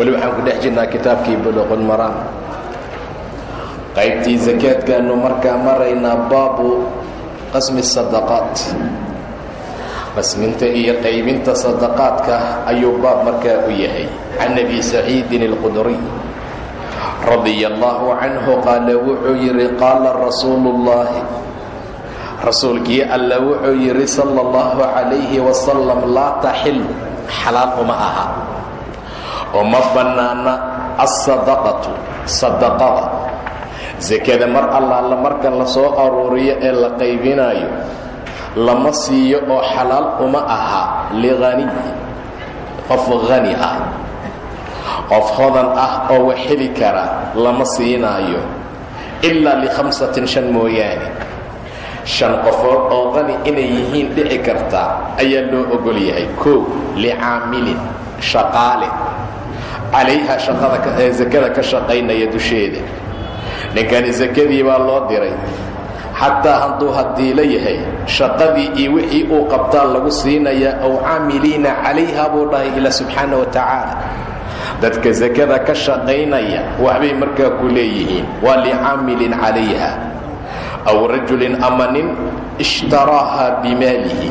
weli waxaan ku dhex jirnaa kitaabkii buluqulmaraam qaybtii sakaadkaanu markaa maraynaa baabu qasmi sadaqaat. Qasminta iyo qaybinta sadaqaadka ayuu baab markaa u yahay. Can abi saciidin alqudriy radia allahu canhu qaala wuxuu yidhi qaala rasuulu ullaahi rasuulkii alla wuxuu yidhi sala allahu calayhi wasalam laa taxilu xalaal uma aha oo ma bannaana alsadaqatu sadaqada. Sakada mar allaala marka la soo aruuriyo ee la qaybinaayo lama siiyo oo xalaal uma aha liqaniy qof hani ah. Qof hodan ah oo wax heli kara lama siinaayo ilaa likhamsatin shan mooyaane. Shan qofood oo qani inay yihiin dhici karta ayaa loo ogol yahay. Kow licaamilin shaqaale calayha sakada ka shaqaynaya dusheeda. Ninkani sakadii baa loo diray. Xataa hadduu hadiilo yahay shaqadii iyo wixii uu qabtaa lagu siinayaa aw caamiliina calayha buu dhahay ilaa subxaana wa tacaala. Dadka sakada ka shaqaynaya waxbay markaa ku leeyihiin. Waa licaamilin calayha. Aw rajulin ama nin ishtaraaha bimaalihi.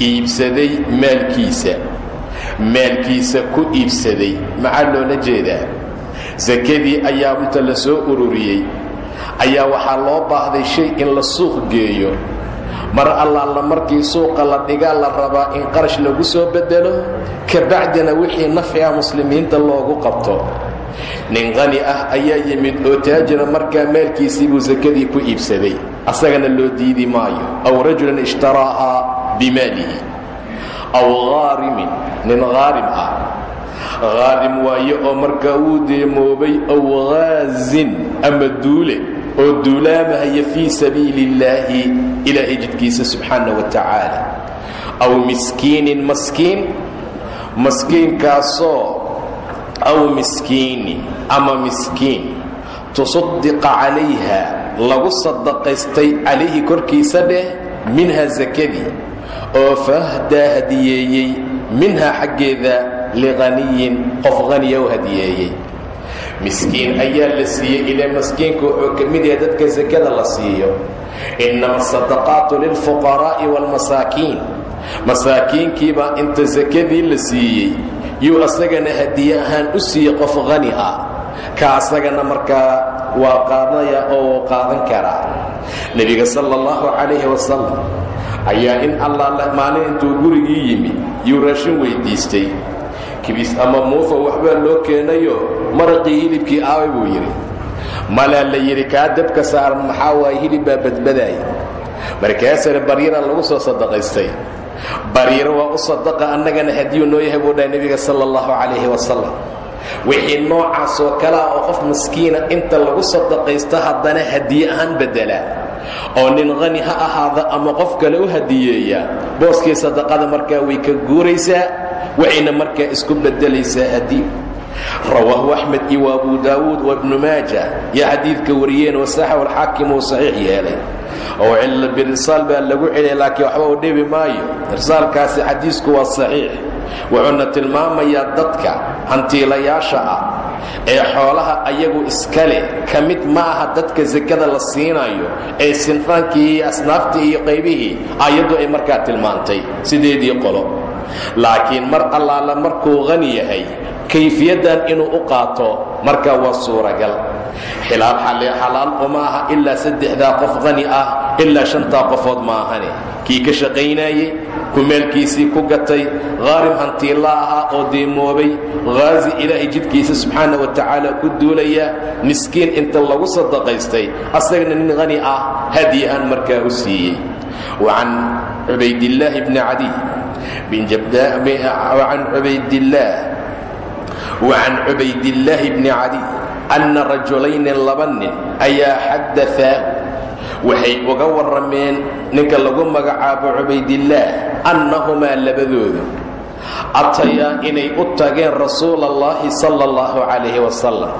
Iibsaday maalkiisa maalkiisa ku iibsaday maxaa loola jeedaa? Sakadii ayaa inta la soo ururiyey ayaa waxaa loo baahday shay in la suuq geeyo. Mar allaala markii suuqa la dhigaa la rabaa in qarash lagu soo bedelo kabacdina wixii nafci ah muslimiinta loogu qabto. Nin qani ah ayaa yimid oo taajira markaa maalkiisii buu sakadii ku iibsaday. Asagana loo diidi maayo. Aw rajulan ishtaraa'a bimaalihi aw haarimin nin haarim ah. haarim waaye oo markaa wuu deemoobay aw haazin ama duule oo duulaamahaya fii sabiili illaahi ilaahay jidkiisa subxaana wa tacaala aw miskiinin maskiin maskiinkaasoo aw miskiinin ama miskiin. tusadiqa calayha lagu sadaqaystay calayhi korkiisa dheh minha sakadii oo fahdaa hadiyeeyey minhaa xaggeeda liqaniyin qof haniya u hadiyeeyey miskiin ayaa la siiyey ilaa maskiinka wuxuu ka mid yahay dadka sakada la siiyo. Innama asadaqaatu lilfuqaraa'i waalmasaakiin. Masaakiinkiibaa inta sakadii la siiyey yuu asagana hadiye ahaan u siiyey qof hani ah. Ka asagana markaa waa qaadaya oo qaadan karaa. Nebiga sala allahu calayhi wasalam ayaa in allaala maalin intuu gurigii yimi yuu raashin weyddiistay kibis ama muufa waxbaa loo keenayo maraqii hilibkii aaway buu yidhi. Malaa la yidhi kaa dabka saaran maxaa waaye hilib baa badbadaaya markaasare baryara lagu soo sadaqaystay. Baryaro waa u sadaqa annagana hadiyuu noo yahay buu dhahay nebiga sala allahu calayhi wasalam wixii noocaas oo kale ah oo qof maskiina inta lagu sadaqaysto haddana hadiye ahaan bedela oo nin hani ha ahaada ama qof kale u hadiyeeya booskii sadaqada markaa way ka guuraysaa waxayna markaa isku bedelaysaa hadiy rawaahu axmed iyo wa abu daawuud wa ibnu maaja yaa xadiidka wariyeen wasaxaw alxaakim uu saxiix yeelay. Oo cilla birisaal baa lagu celiyay laakiin waxba u dhibi maayo. Irsaalkaasi xadiisku waa saxiix. Wuxuuna tilmaamayaa dadka hantiilayaasha ah ee xoolaha ayagu iska leh. Ka mid ma aha dadka sakada la siinayo ee sinfaankii iyo asnaaftii iyo qaybihii ayaddu ay markaa tilmaantay sideedii qolo. Laakiin mar allaala markuu hani yahay kayfiyaddan inuu u qaato markaa waa suuragal. Xilaal xalaal uma aha ilaa saddexdaa qof hani ah ilaa shantaa qofood maahane kii ka shaqaynayey kumaalkiisii ku gatay haarim hantiilla ahaa oo deemoobay haazi ilaahay jidkiisa subxaana wa tacaala ku duulaya miskiin inta lagu sadaqaystay asagana nin hani ah hadiyahaan markaa u siiyey. Wacan cubaydillaahi bni cadiy can cubaydillaah wa can cubaydillaahi bni caliy anna rajulayni laba nin ayaa xaddaaahu waxay uga warrameen ninka lagu magacaabo cubaydillaah annahumaa labadoodu atayaa inay u tageen rasuula allahi sala allahu calayhi wasalam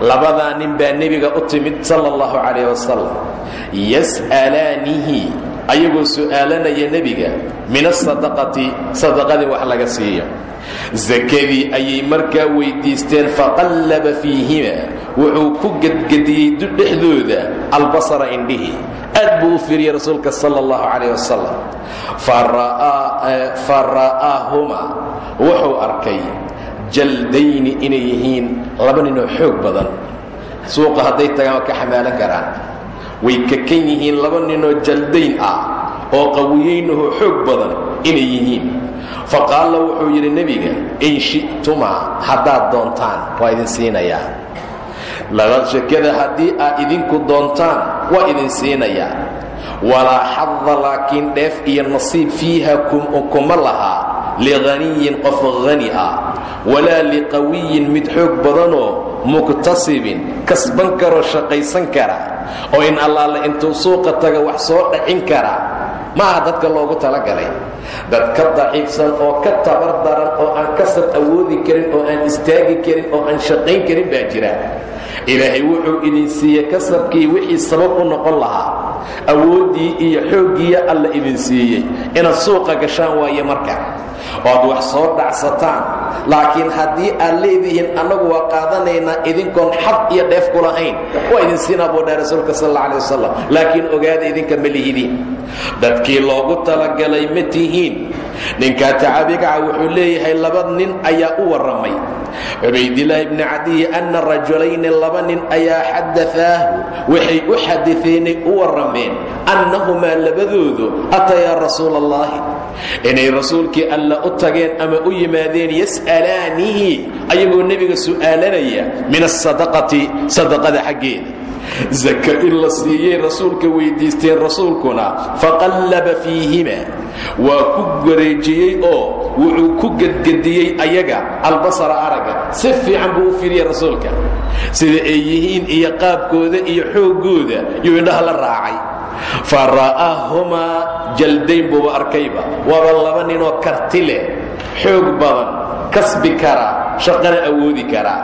labadaa nin baa nebiga u timid sala allahu calayh wasalam yas'alaanihi ayagoo su'aalanaya nebiga min asadaqati sadaqadii wax laga siiyo sakadii ayay markaa weyddiisteen faqallaba fiihima. Wuxuu ku gedgediyey dhexdooda albasara indhihi. Aad buu u fiiriyey rasuulka sala allahu calayh wasalam fa ra'aahuma wuxuu arkay jaldayni inay yihiin laba ninoo xoog badan. Suuqa hadday tagaan ka xamaalan karaan. Way kakan yihiin laba ninoo jaldayn ah oo qawiyeynahoo xoog badan inay yihiin fa qaala wuxuu yidhi nebiga in shi'tumaa haddaad doontaan waa idin siinayaa. Laba shakada haddii aad idinku doontaan waa idin siinayaa. Walaa xadda laakiin dheef iyo nasiib fiiha kuma lahaa lighaniyin qof hani ah walaa liqawiyin mid xoog badanoo muktasibin kasban karoo shaqaysan kara oo in allaale intuu suuqa taga wax soo dhacin kara ma aha dadka loogu talagalay. Dad ka daciifsan oo ka tabar daran oo aan kasab awoodi karin oo aan istaagi karin oo aan shaqayn karin baa jira ilaahay wuxuu idin siiye kasabkii wixii sabab u noqon lahaa. Awooddii iyo xooggiiya alla idin siiyey. Inaad suuqa gashaan waaye marka. Oad wax soo dhacsataan. Laakiin haddii aad leedihiin annagu waa qaadanaynaa idinkoon xad iyo dheef ku lahayn. Waa idin siinaa buu dhaha rasuulka sal alla wasalam laakiin ogaada idinka ma lihidiin dadkii loogu talagalay ma tihiin. Ninkaa tacabigaca wuxuu leeyahay laba nin ayaa u warramay cubaydilaahi bni cadiyi anna rajulayni laba nin ayaa xadaaahu waxay u xadifeenay u warrameen annahumaa labadoodu atayaa rasuula allahi inay rasuulkii alla u tageen ama u yimaadeen yas'alaanihi ayagoo nebiga su'aalanaya min asadaqati sadaqada xaggeeda. Zaka in la siiyey rasuulka weyddiisteen rasuulkuna faqallaba fiihima waa ku wareejiyey oo wuxuu ku gedgediyey ayaga albasara aragga si fiican buu u firiyey rasuulka. Sida ay yihiin iyo qaabkooda iyo xooggooda yuu indhaha la raacay. Fa ra'aahumaa jaldayn buuba arkayba. Waaba laba ninoo karti leh. Xoog badan kasbi kara shaqana awoodi kara.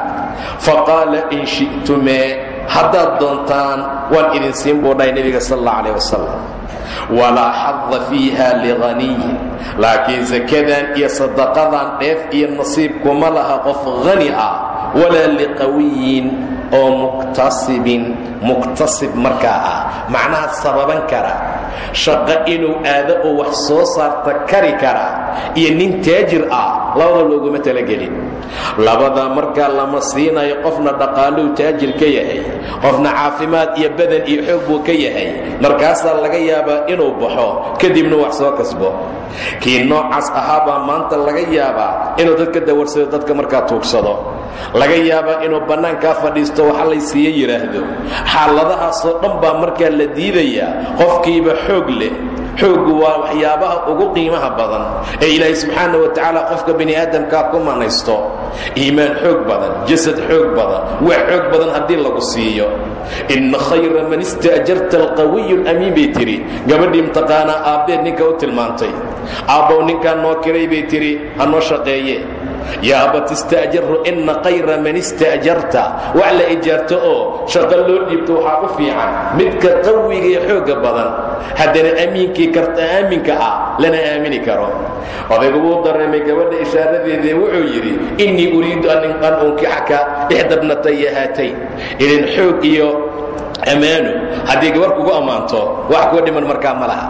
Fa qaala in shi'tumee haddaad doontaan waan idin siin buu dhahay nebiga sal alla calah wasalam walaa xadda fiiha lighaniyin. Laakiin sakadan iyo sadaqadan dheef iyo nasiib kuma laha qof hani ah. Walaa liqawiyin oo muktasibin muktasib markaa ah. Macnaha sababan kara shaqo inuu aado oo wax soo saarta kari kara iyo nin taajir ah labada looguma talagelin. Labadaa markaa lama siinayo qofna dhaqaaluu taajir ka yahay qofna caafimaad iyo badan iyo xoog buu ka yahay. Markaasaa laga yaabaa inuu baxo kadibna wax soo kasbo. Kii noocaas ahaabaa maanta laga yaabaa inuu dadka dawarsado dadka markaa tuugsado. Laga yaabaa inuu bannaankaa fadhiisto waxa lay siiye yidhaahdo xaaladahaasoo dhan baa markaa la diidayaa qofkiiba xoog leh xooggu waa waxyaabaha ugu qiimaha badan ee ilaahay subxaana wa tacaala qofka bini aadamkaa ku manaysto iimaan xoog badan jasad xoog badan wax xoog badan haddii lagu siiyo. Inna khayra man ista'jarta alqawiyu lamiin bay tidhi gabadhii mtaqaanaa aabbeed ninka u tilmaantay. Aabbow ninkaa noo kiray bay tidhi ha shaqeeye yaa abat ista'jarhu inna khayra man ista'jarta. Wax la ijaarto oo shaqo loo dhiibto waxaa u fiican. Midka qawiga iyo xoogga badan haddana amiinkii karta aaminka ah lana aamini karo. Odaygu wuu dareemay gabadha ishaaradeedee wuxuu yidhi innii uriidu an unkixaka ixdabnataya haatayn idin xoog iyo ammaano haddii gabar kugu ammaanto wax kuga dhiman markaa ma laha.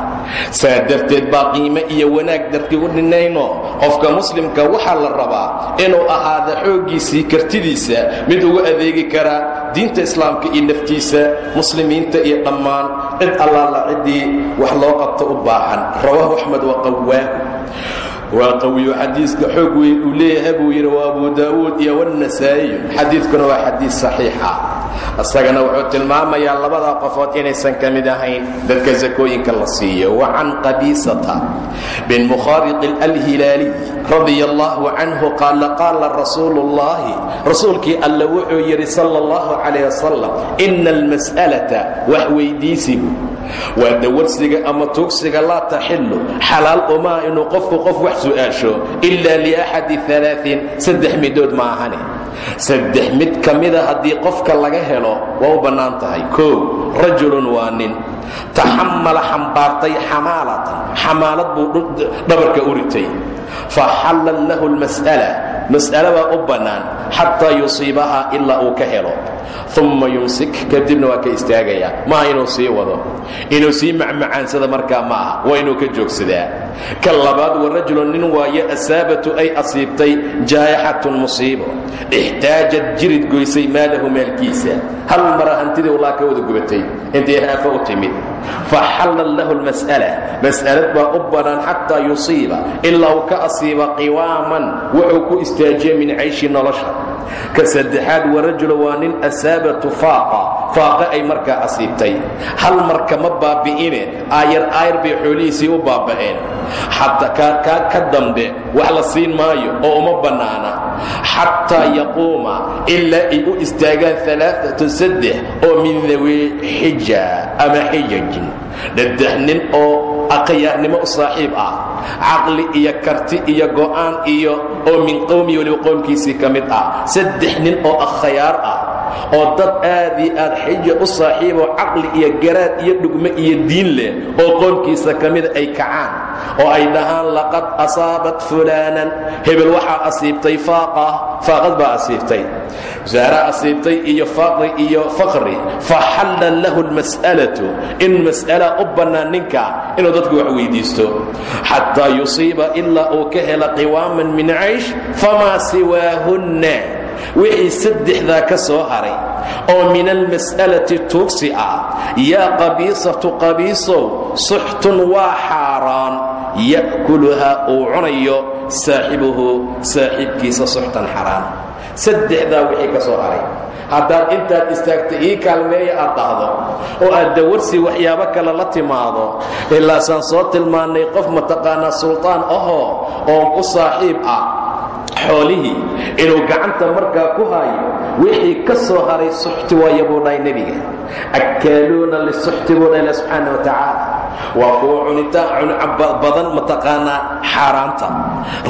Saa darteed baa qiime iyo wanaag dartii u dhinayno. Qofka muslimka waxaa la rabaa inuu ahaada xooggiisii kartidiisa mid ugu adeegi kara diinta islaamka iyo naftiisa muslimiinta iyo dhammaan. Cid allaala ciddii wax loo qabto u baahan. Rawaahu axmed wa qawaahu waa qawiyo xadiiska xoog weyn uu leeyahay buu yidhi waa abu daa'uud iyo wannasaa'iyu xadiidkuna waa xadiis saxiixa. Isagana wuxuu tilmaamayaa labadaa qofood inaysan ka mid ahayn dadka sakooyinka la siiyo. Wa can qabiisata bin mukhaariqi alhilaaliy radia allahu canhu qaala qaala rasuulu ullahi rasuulkii alla wuxuu yidhi sala allahu calayh wasalam ina almas'alata wax waa dawarsiga ama tuugsiga laa taxilu xalaal umaa inuu qofku qof wax su'aasho. Ilaa liaxadi alaain saddex midood ma ahane saddex mid ka mida haddii qofka laga helo waa u bannaan tahay. Koow rajulun waa nin. Taxamala xambaartay xamaalatan. Xamaalad buu dhabarka u ritay. Faxallat lahu lmas'ala mas'ale baa u bannaan xataa yusiibahaa ilaa uu ka helo. Umma yumsik kadibna waa ka istaagayaa maaha inuu sii wado. Inuu sii macmacaansada markaa ma aha waa inuu ka joogsadaa. Ka labaad wa rajulun nin waaye asaabatu ay asiibtay jaayaxatun musiibo. Ixtaajad jirid goysay maalahu maalkiisa. Hal mara hantidii ulaa ka wada gubatay. Intay haafa u timid faxallat lahu lmas'ala mas'alad baa u bannaan xataa yusiiba ilaa uu ka asiiba qiwaaman wuxuu ku istaajiya min cayshi nolosha ka saddexaad warajula waa nin asaabatu faaqa faaqa ay markaa asiibtay. Hal marka ma baabi'ine aayar aayar bay xoolihiisii u baaba'een. Xataa kaa ka dambe wax la siin maayo oo uma bannaana. Xataa yaquuma ilaa ay u istaagaan alaaatu saddex oo min dawi xija ama xijajin dhaddex nin oo akhyaarnimo u saaxiib ah. Caqli iyo karti iyo go'aan iyo oo min qowmi weliba qoomkiisii ka mid ah. Saddex oo akhyaar ah oo dad aad io aad xija u saaxiiboo caqli iyo garaad iyo dhugmo iyo diin leh oo qoomkiisa ka mida ay kacaan oo ay dhahaan laqad asaabat fulaanan. Hebel waxaa asiibtay faaqa. Faaqad baa asiibtay. Saara asiibtay iyo faaqri iyo fakri faxalla lahu lmas'alatu in mas'ala u bannaan ninka inuu dadku wax weydiisto. Xataa yusiiba ilaa uu ka hela qiwaaman min caysh famaa siwaahunna wixii saddexdaa ka soo haray oo min almas'alati tuugsi ah yaa qabiisatu qabiisow suxtun waa xaaraan ya'kuluhaa uu cunayo saaxibuhu saaxiibkiisa suxtan xaraan saddexdaa wixii ka soo haray. Haddaad intaad istaagta ii kaalmeeya aad dhahdo oo aad dawarsi waxyaabo kale la timaado ilaasaan soo tilmaannay qof mataqaanaa sultaan ahoo oo u saaxiib ah xoolihii inuu gacanta markaa ku haayo wixii ka soo haray suxti waaya buu dhahay nebiga. Akkaaluuna lisuxti buu dhahay subxaana wa tacaala. Waa kuwa cunitaan badan mataqaanaa xaaraanta.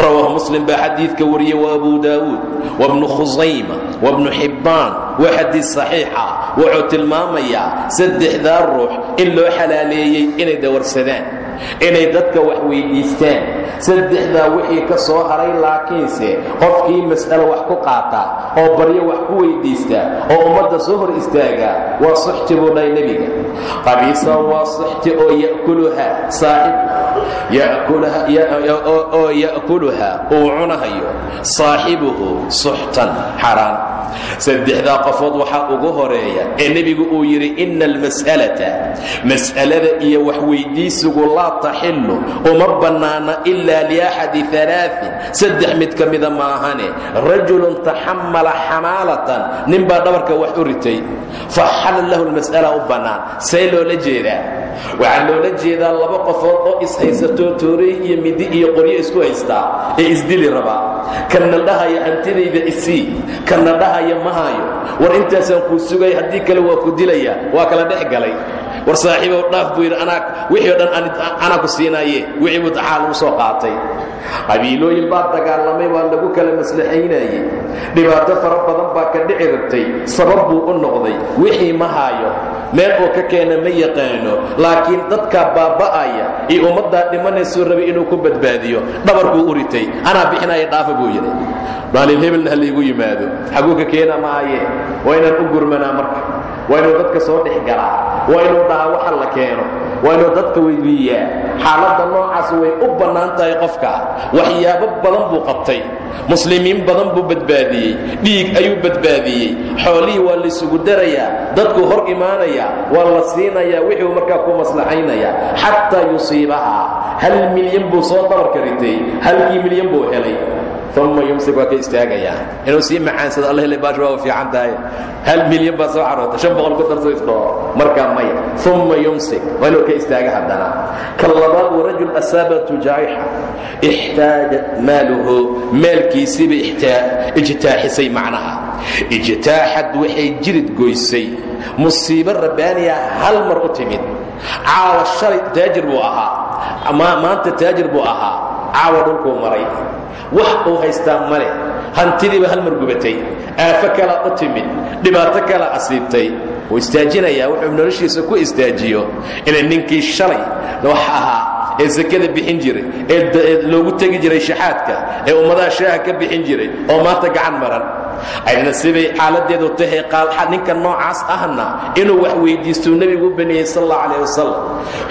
Rawaahu muslim baa xadiidka wariyey wa abu daawuud wabnu khusayma wabnu xibbaan waa xadiid saxiixa wuxuu tilmaamayaa saddexdaa ruux in loo xalaaleeyey inay dawarsadaan inay dadka wax weydiistaan. Saddexdaa wixii ka soo haray laakiinse qofkii mas'alo wax ku qaata oo baryo wax ku weydiista oo ummadda soo hor istaaga waa suxti buu dhahay nebiga. Qabiisa waa suxti oo ya'kuluha saaxiboo ya'kuluha uu cunahayo. Saaxibuhu suxtan xaraan. Saddexdaa qofood waxaa ugu horreeya ee nebigu uu yidhi ina almas'alata mas'alada iyo wax weydiisigu laa taxillu uma bannaana ilaa liaxadi alaain saddex mid ka mida maahane rajulun taxamala xamaalatan ninbaa dhabarka wax u ritay faxala lahu lmas'ala u bannaan see loola jeedaa waxaa loola jeedaa laba qofood oo ishaysato toorey iyo midi iyo qoryo isku haystaa ee isdili rabaa kanna dhahaya hantidayda isii kanna dhahaya ma haayo war intaasaan kuu sugay haddii kale waa ku dilaya waa kala dhex galay war saaxiibow dhaaf buu yidhi wixii dhan anaa ku siinaaye wixii buu taxaa lagu soo qaatay. Qabiilooyin baa dagaalamay waa lagu kala maslaxaynayey dhibaato fara badan baa ka dhici rabtay sabab buu u noqday wixii ma haayo meel uu ka keena ma yaqaano laakiin dadkaa baaba'aya iyo ummaddaa dhimanaysuu rabay inuu ku badbaadiyo dhabarkuu u ritay anaa bixinaya dhaafa buu yidhi. Maalin hebelna ha laygu yimaado xaguu ka keena maaye waa inaan u gurmanaa marka waa inuu dadka soo dhex galaa waa inuu dhahaa waxa la keeno. Waa inuu dadka weydiiyaa xaaladda noocaas way u bannaan tahay qofka. Waxyaabo badan buu qabtay. Muslimiin badan buu badbaadiyey. Dhiig ayuu badbaadiyey. Xoolihii waa laysugu darayaa. Dadkuu hor imaanaya. Waa la siinayaa. Wixuu markaa ku maslaxaynaya. Xataa yusiibaha hal milyan buu soo dabarka ritay halkii milyan buu helay uma yumsik waa ka istaagayaa inuu sii macaansado alla hele baash waa fiican tahay hal milyan baa soo caroota shan boqol ku darso isdhoo markaa maya uma yumsik waa inuu ka istaaga haddana ka labaad warajul asaabatu jaa'ixa ixtaajat maaluhu maalkiisiiba ijtaaxisay macnaha ijtaaxad waxay jirid goysay musiibo rabbaaniya hal mar u timid caawa shalay taajir buu ahaa maanta taajir buu ahaa caawa dhulkuu maray wax uu haystaa ma leh. Hantidiiba hal mar gubatay. Aafo kala u timid. Dhibaato kala asiibtay. Wuu istaajinayaa wuxuu noloshiisa ku istaajiyo. Inay ninkii shalay wax ahaa ee sakada bixin jiray ee loogu tegi jiray shaxaadka ee ummadaha shaaha ka bixin jiray oo maanta gacan maran. Ayna sibay xaaladeedu tahay ninka noocaas ahna inuu wax weyddiistuu nebigu u baneeyey sal alla calah wasalam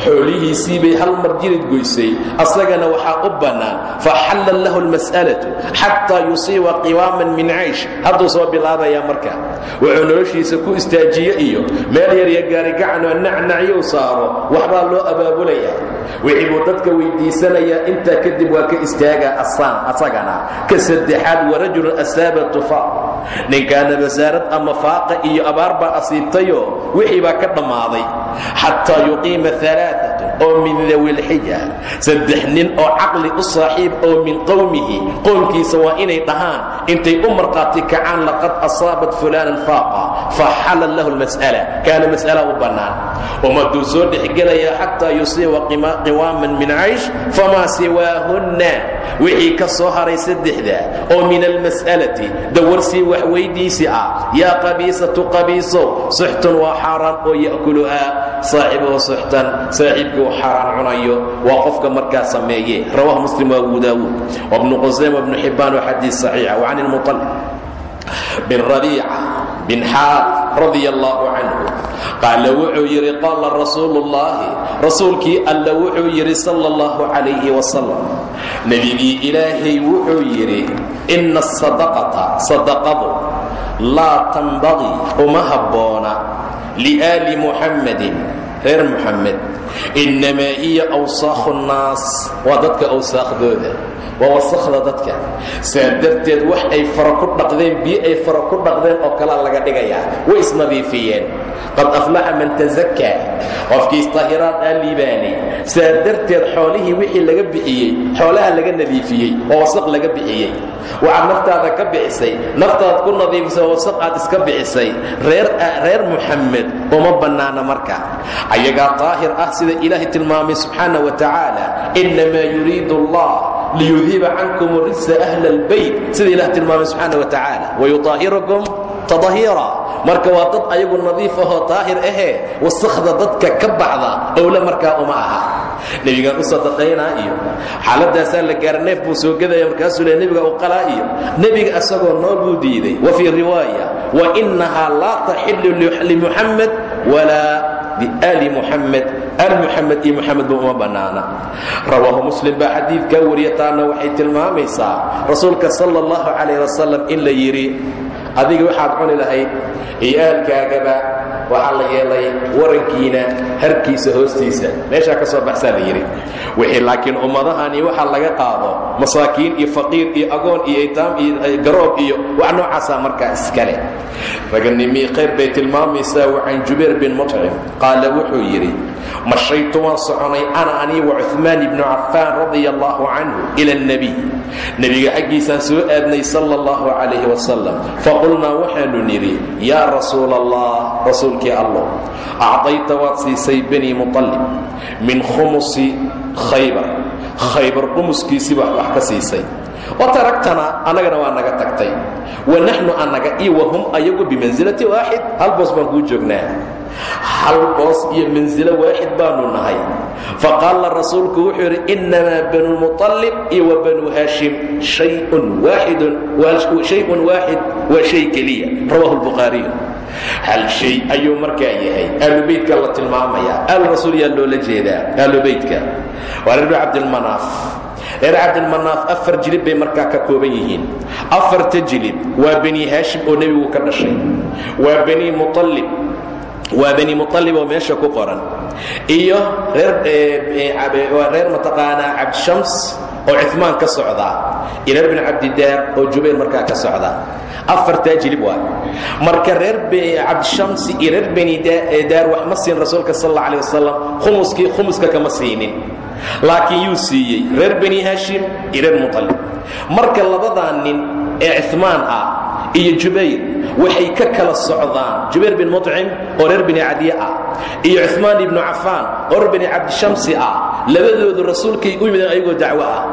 xoolihiisii bay hal mar jirid goysay asagana waxaa u bannaan faxallat lahu almas'alatu xataa yusiiba qiwaaman min caysh. Hadduu soo bilaabayaa marka wuxuu noloshiisa ku istaajiye iyo meel yarya gaari gacanoo nacnacyou saaro waxbaa loo abaabulayaa. Wixii buu dadka weyddiisanayaa intaa kadib waa ka istaagaa asaan asagana. Ka saddexaad warajulun asaaba tufaaq ninkaana basaarad ama faaqa iyo abaar baa asiibtayoo wixii baa ka dhammaaday xataa yuqiima alaaatu oo min dawi lxija saddex nin oo caqli u saaxiib oo min qowmihi qoomkiisa waa inay dhahaan intay u markhaati kacaan laqad asaabat fulaanan faaqa faxallat lahu lmas'ala kaana mas'ala u bannaan ummaduu soo dhexgelayaa xataa yusiiba qiwaaman min caysh famaa siwaahunna wixii ka soo haray saddexda oo min almas'alati dawarsii wax weyddiisi ah yaa qabiisatu qabiisow suxtun waa oo ya'kuluhaa saaxibuhu suxtan saaxiibkii uu xaaraan cunayo waa qofka markaa sameeye rawah muslim wa abu daawuud wabnu qusayma wabnu xibbaan waa xadiis saxiixa. Wa can ilmuطalib bin rabiica bin xaad radia allahu canhu wuxuu yidhi qaala rasuulu ullaahi alla wuxuu yidhi sala allahu calayhi wasalam nebigii ilaahay wuxuu yidhi inna asadaqata sadaqadu laa tanbaqii uma liaali muxammadin reer muxammed innamaa hiya awsaakhu nnaas waa dadka awsaakhdooda waa wasakhda dadka. Saa darteed wax ay fara ku dhaqdeen biyo ay fara ku dhaqdeen oo kalaa laga dhigayaa way isnadiifiyeen qad aflaxa man tasakaa qofkii istahiraad aa liibaanay saa darteed xoolihii wixii laga bixiyey xoolaha laga nadiifiyey oo wasaq laga bixiyey. Waxaad naftaada ka bixisay naftaad ku nadiifisay wasaq aad iska bixisay. Reer muxamed uma bannaana marka ayagaa daahir ah sida ilaahay tilmaamay subxaana wa tacaala innamaa yuriidu allah liyudhiba cankum rijsa ahla albayt sida ilah tilmaamay subxaana wa tacaala wayuطaahirakum tadahiira marka waa dad ayagu nadiif ahoo daahir ahee wasakhda dadka ka baxda owle markaa uma aha. Nebigaan u sadaqaynaa iyo xaaladaasaa la gaara buu soo gedaya markaasuu le nebiga u qalaa iyo nebiga asagoo nool diiday. Wa fii riwaaya wa innahaa laa taxilu limuxamed walaa biali muxamed al muxamed iyo muxamedba uma bannaana rawaahu muslim baa xadiidkaa wariya taana waxay tilmaamaysaa rasuulka sala allahu calayh wasalam in la yidhi adiga waxaad cuni lahayd iyo waxaa la yeelay warankiina harkiisa hoostiisa. Meeshaa ka soo baxsaa la yidhi. Wixii laakiin ummadahani waxaa laga qaado masaakiin iyo faqiir iyo agoon iyo aytaam iyo garoob iyo wax noocaasaa markaa iskale raganimii khayr bay tilmaamaysaa wa can jubayr bin mutcim qaala wuxuu yidhi ma shaygtu waan soconay ana anii wa cumaan ibnu cafaan radia allaahu canhu ila alnebiy nebiga xaggiisaan soo aadnay sala allahu calayhi wasalam faqulnaa waxaanu nidhi yaa rasuul allah rasuulkii allow acdayta waad siisay bani muallib min khumusi khaybar. Khaybar qumuskiisiiba wax ka siisay wa taragtana annagana waa naga tagtay. Wa naxnu annaga iyo wahum ayagu bimansilati waaxid hal boos baan kuu joognaa. Hal boos iyo mansilo waaxid baanu nahay. Faqaala rasuulku wuxuu yidhi innamaa banulmuطalib iyo wa banuu haashim shayun waaxidun shayun waaxid waa shay keliya. Rawahu lbukhaariyu hal shay ayuu markaa yahay. Aalubeytka la tilmaamaya aal rasuul yaa loola jeedaa. Aalubeytka waa reer cabdilmanaaf reer cabdilmanaaf afar jilib bay markaa ka kooban yihiin. Afarta jilib waa bani haashim oo nebigu ka dhashay. Waa bani mualib waa bani mualib oo meesha ku qoran. Iyo reerwaa reer mataqaanaa cabdishams oo cumaan ka socdaa iyo reer bani cabdidaar oo jubayr markaa ka socdaa afartaa jilib waa. Marka reer cabdishamsi iyo reer bani daar siin rasuulka sal alla alih wasalam khumuskii khumuska kama siinin laakiin yuu siiyey reer bani haashim iyo reer mualib marka labadaa nin ee cimaan ah iyo jubayr waxay ka kala socdaan. Jubayr bin mucim oo reer bani cadiy ah iyo cumaan ibnu cafaan oo reer bani cabdishamsi ah labadoodu rasuulkay u yimideen ayagoo dacwo ah.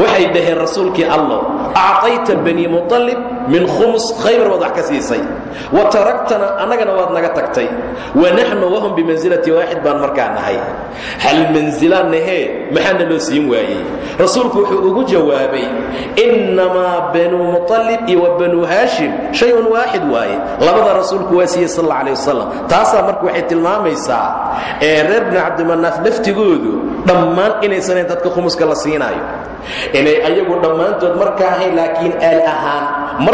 Waxay dhaheen rasuulkii allo actayta bani mualib min khumus khaybar baad wax ka siisay. Wa taragtana annagana waad naga tagtay. Wa naxnu wahum bimansilati waaxid baan markaa nahay. Hal mansilaan nahee maxaana loo siin waayey? Rasuulku wuxuu ugu jawaabay innamaa banuu muطalib iyo wa banuu haashim shayun waaxid waaye. Labada rasuulku waa siiyey sal alla alih wasalam taasaa marka waxay tilmaamaysaa ee reer bini cabdimanaaf laftigoodu dhammaan inaysanan dadka khumuska la siinaayo inay ayagu dhammaantood markaa ahayn laakiin aal ahaan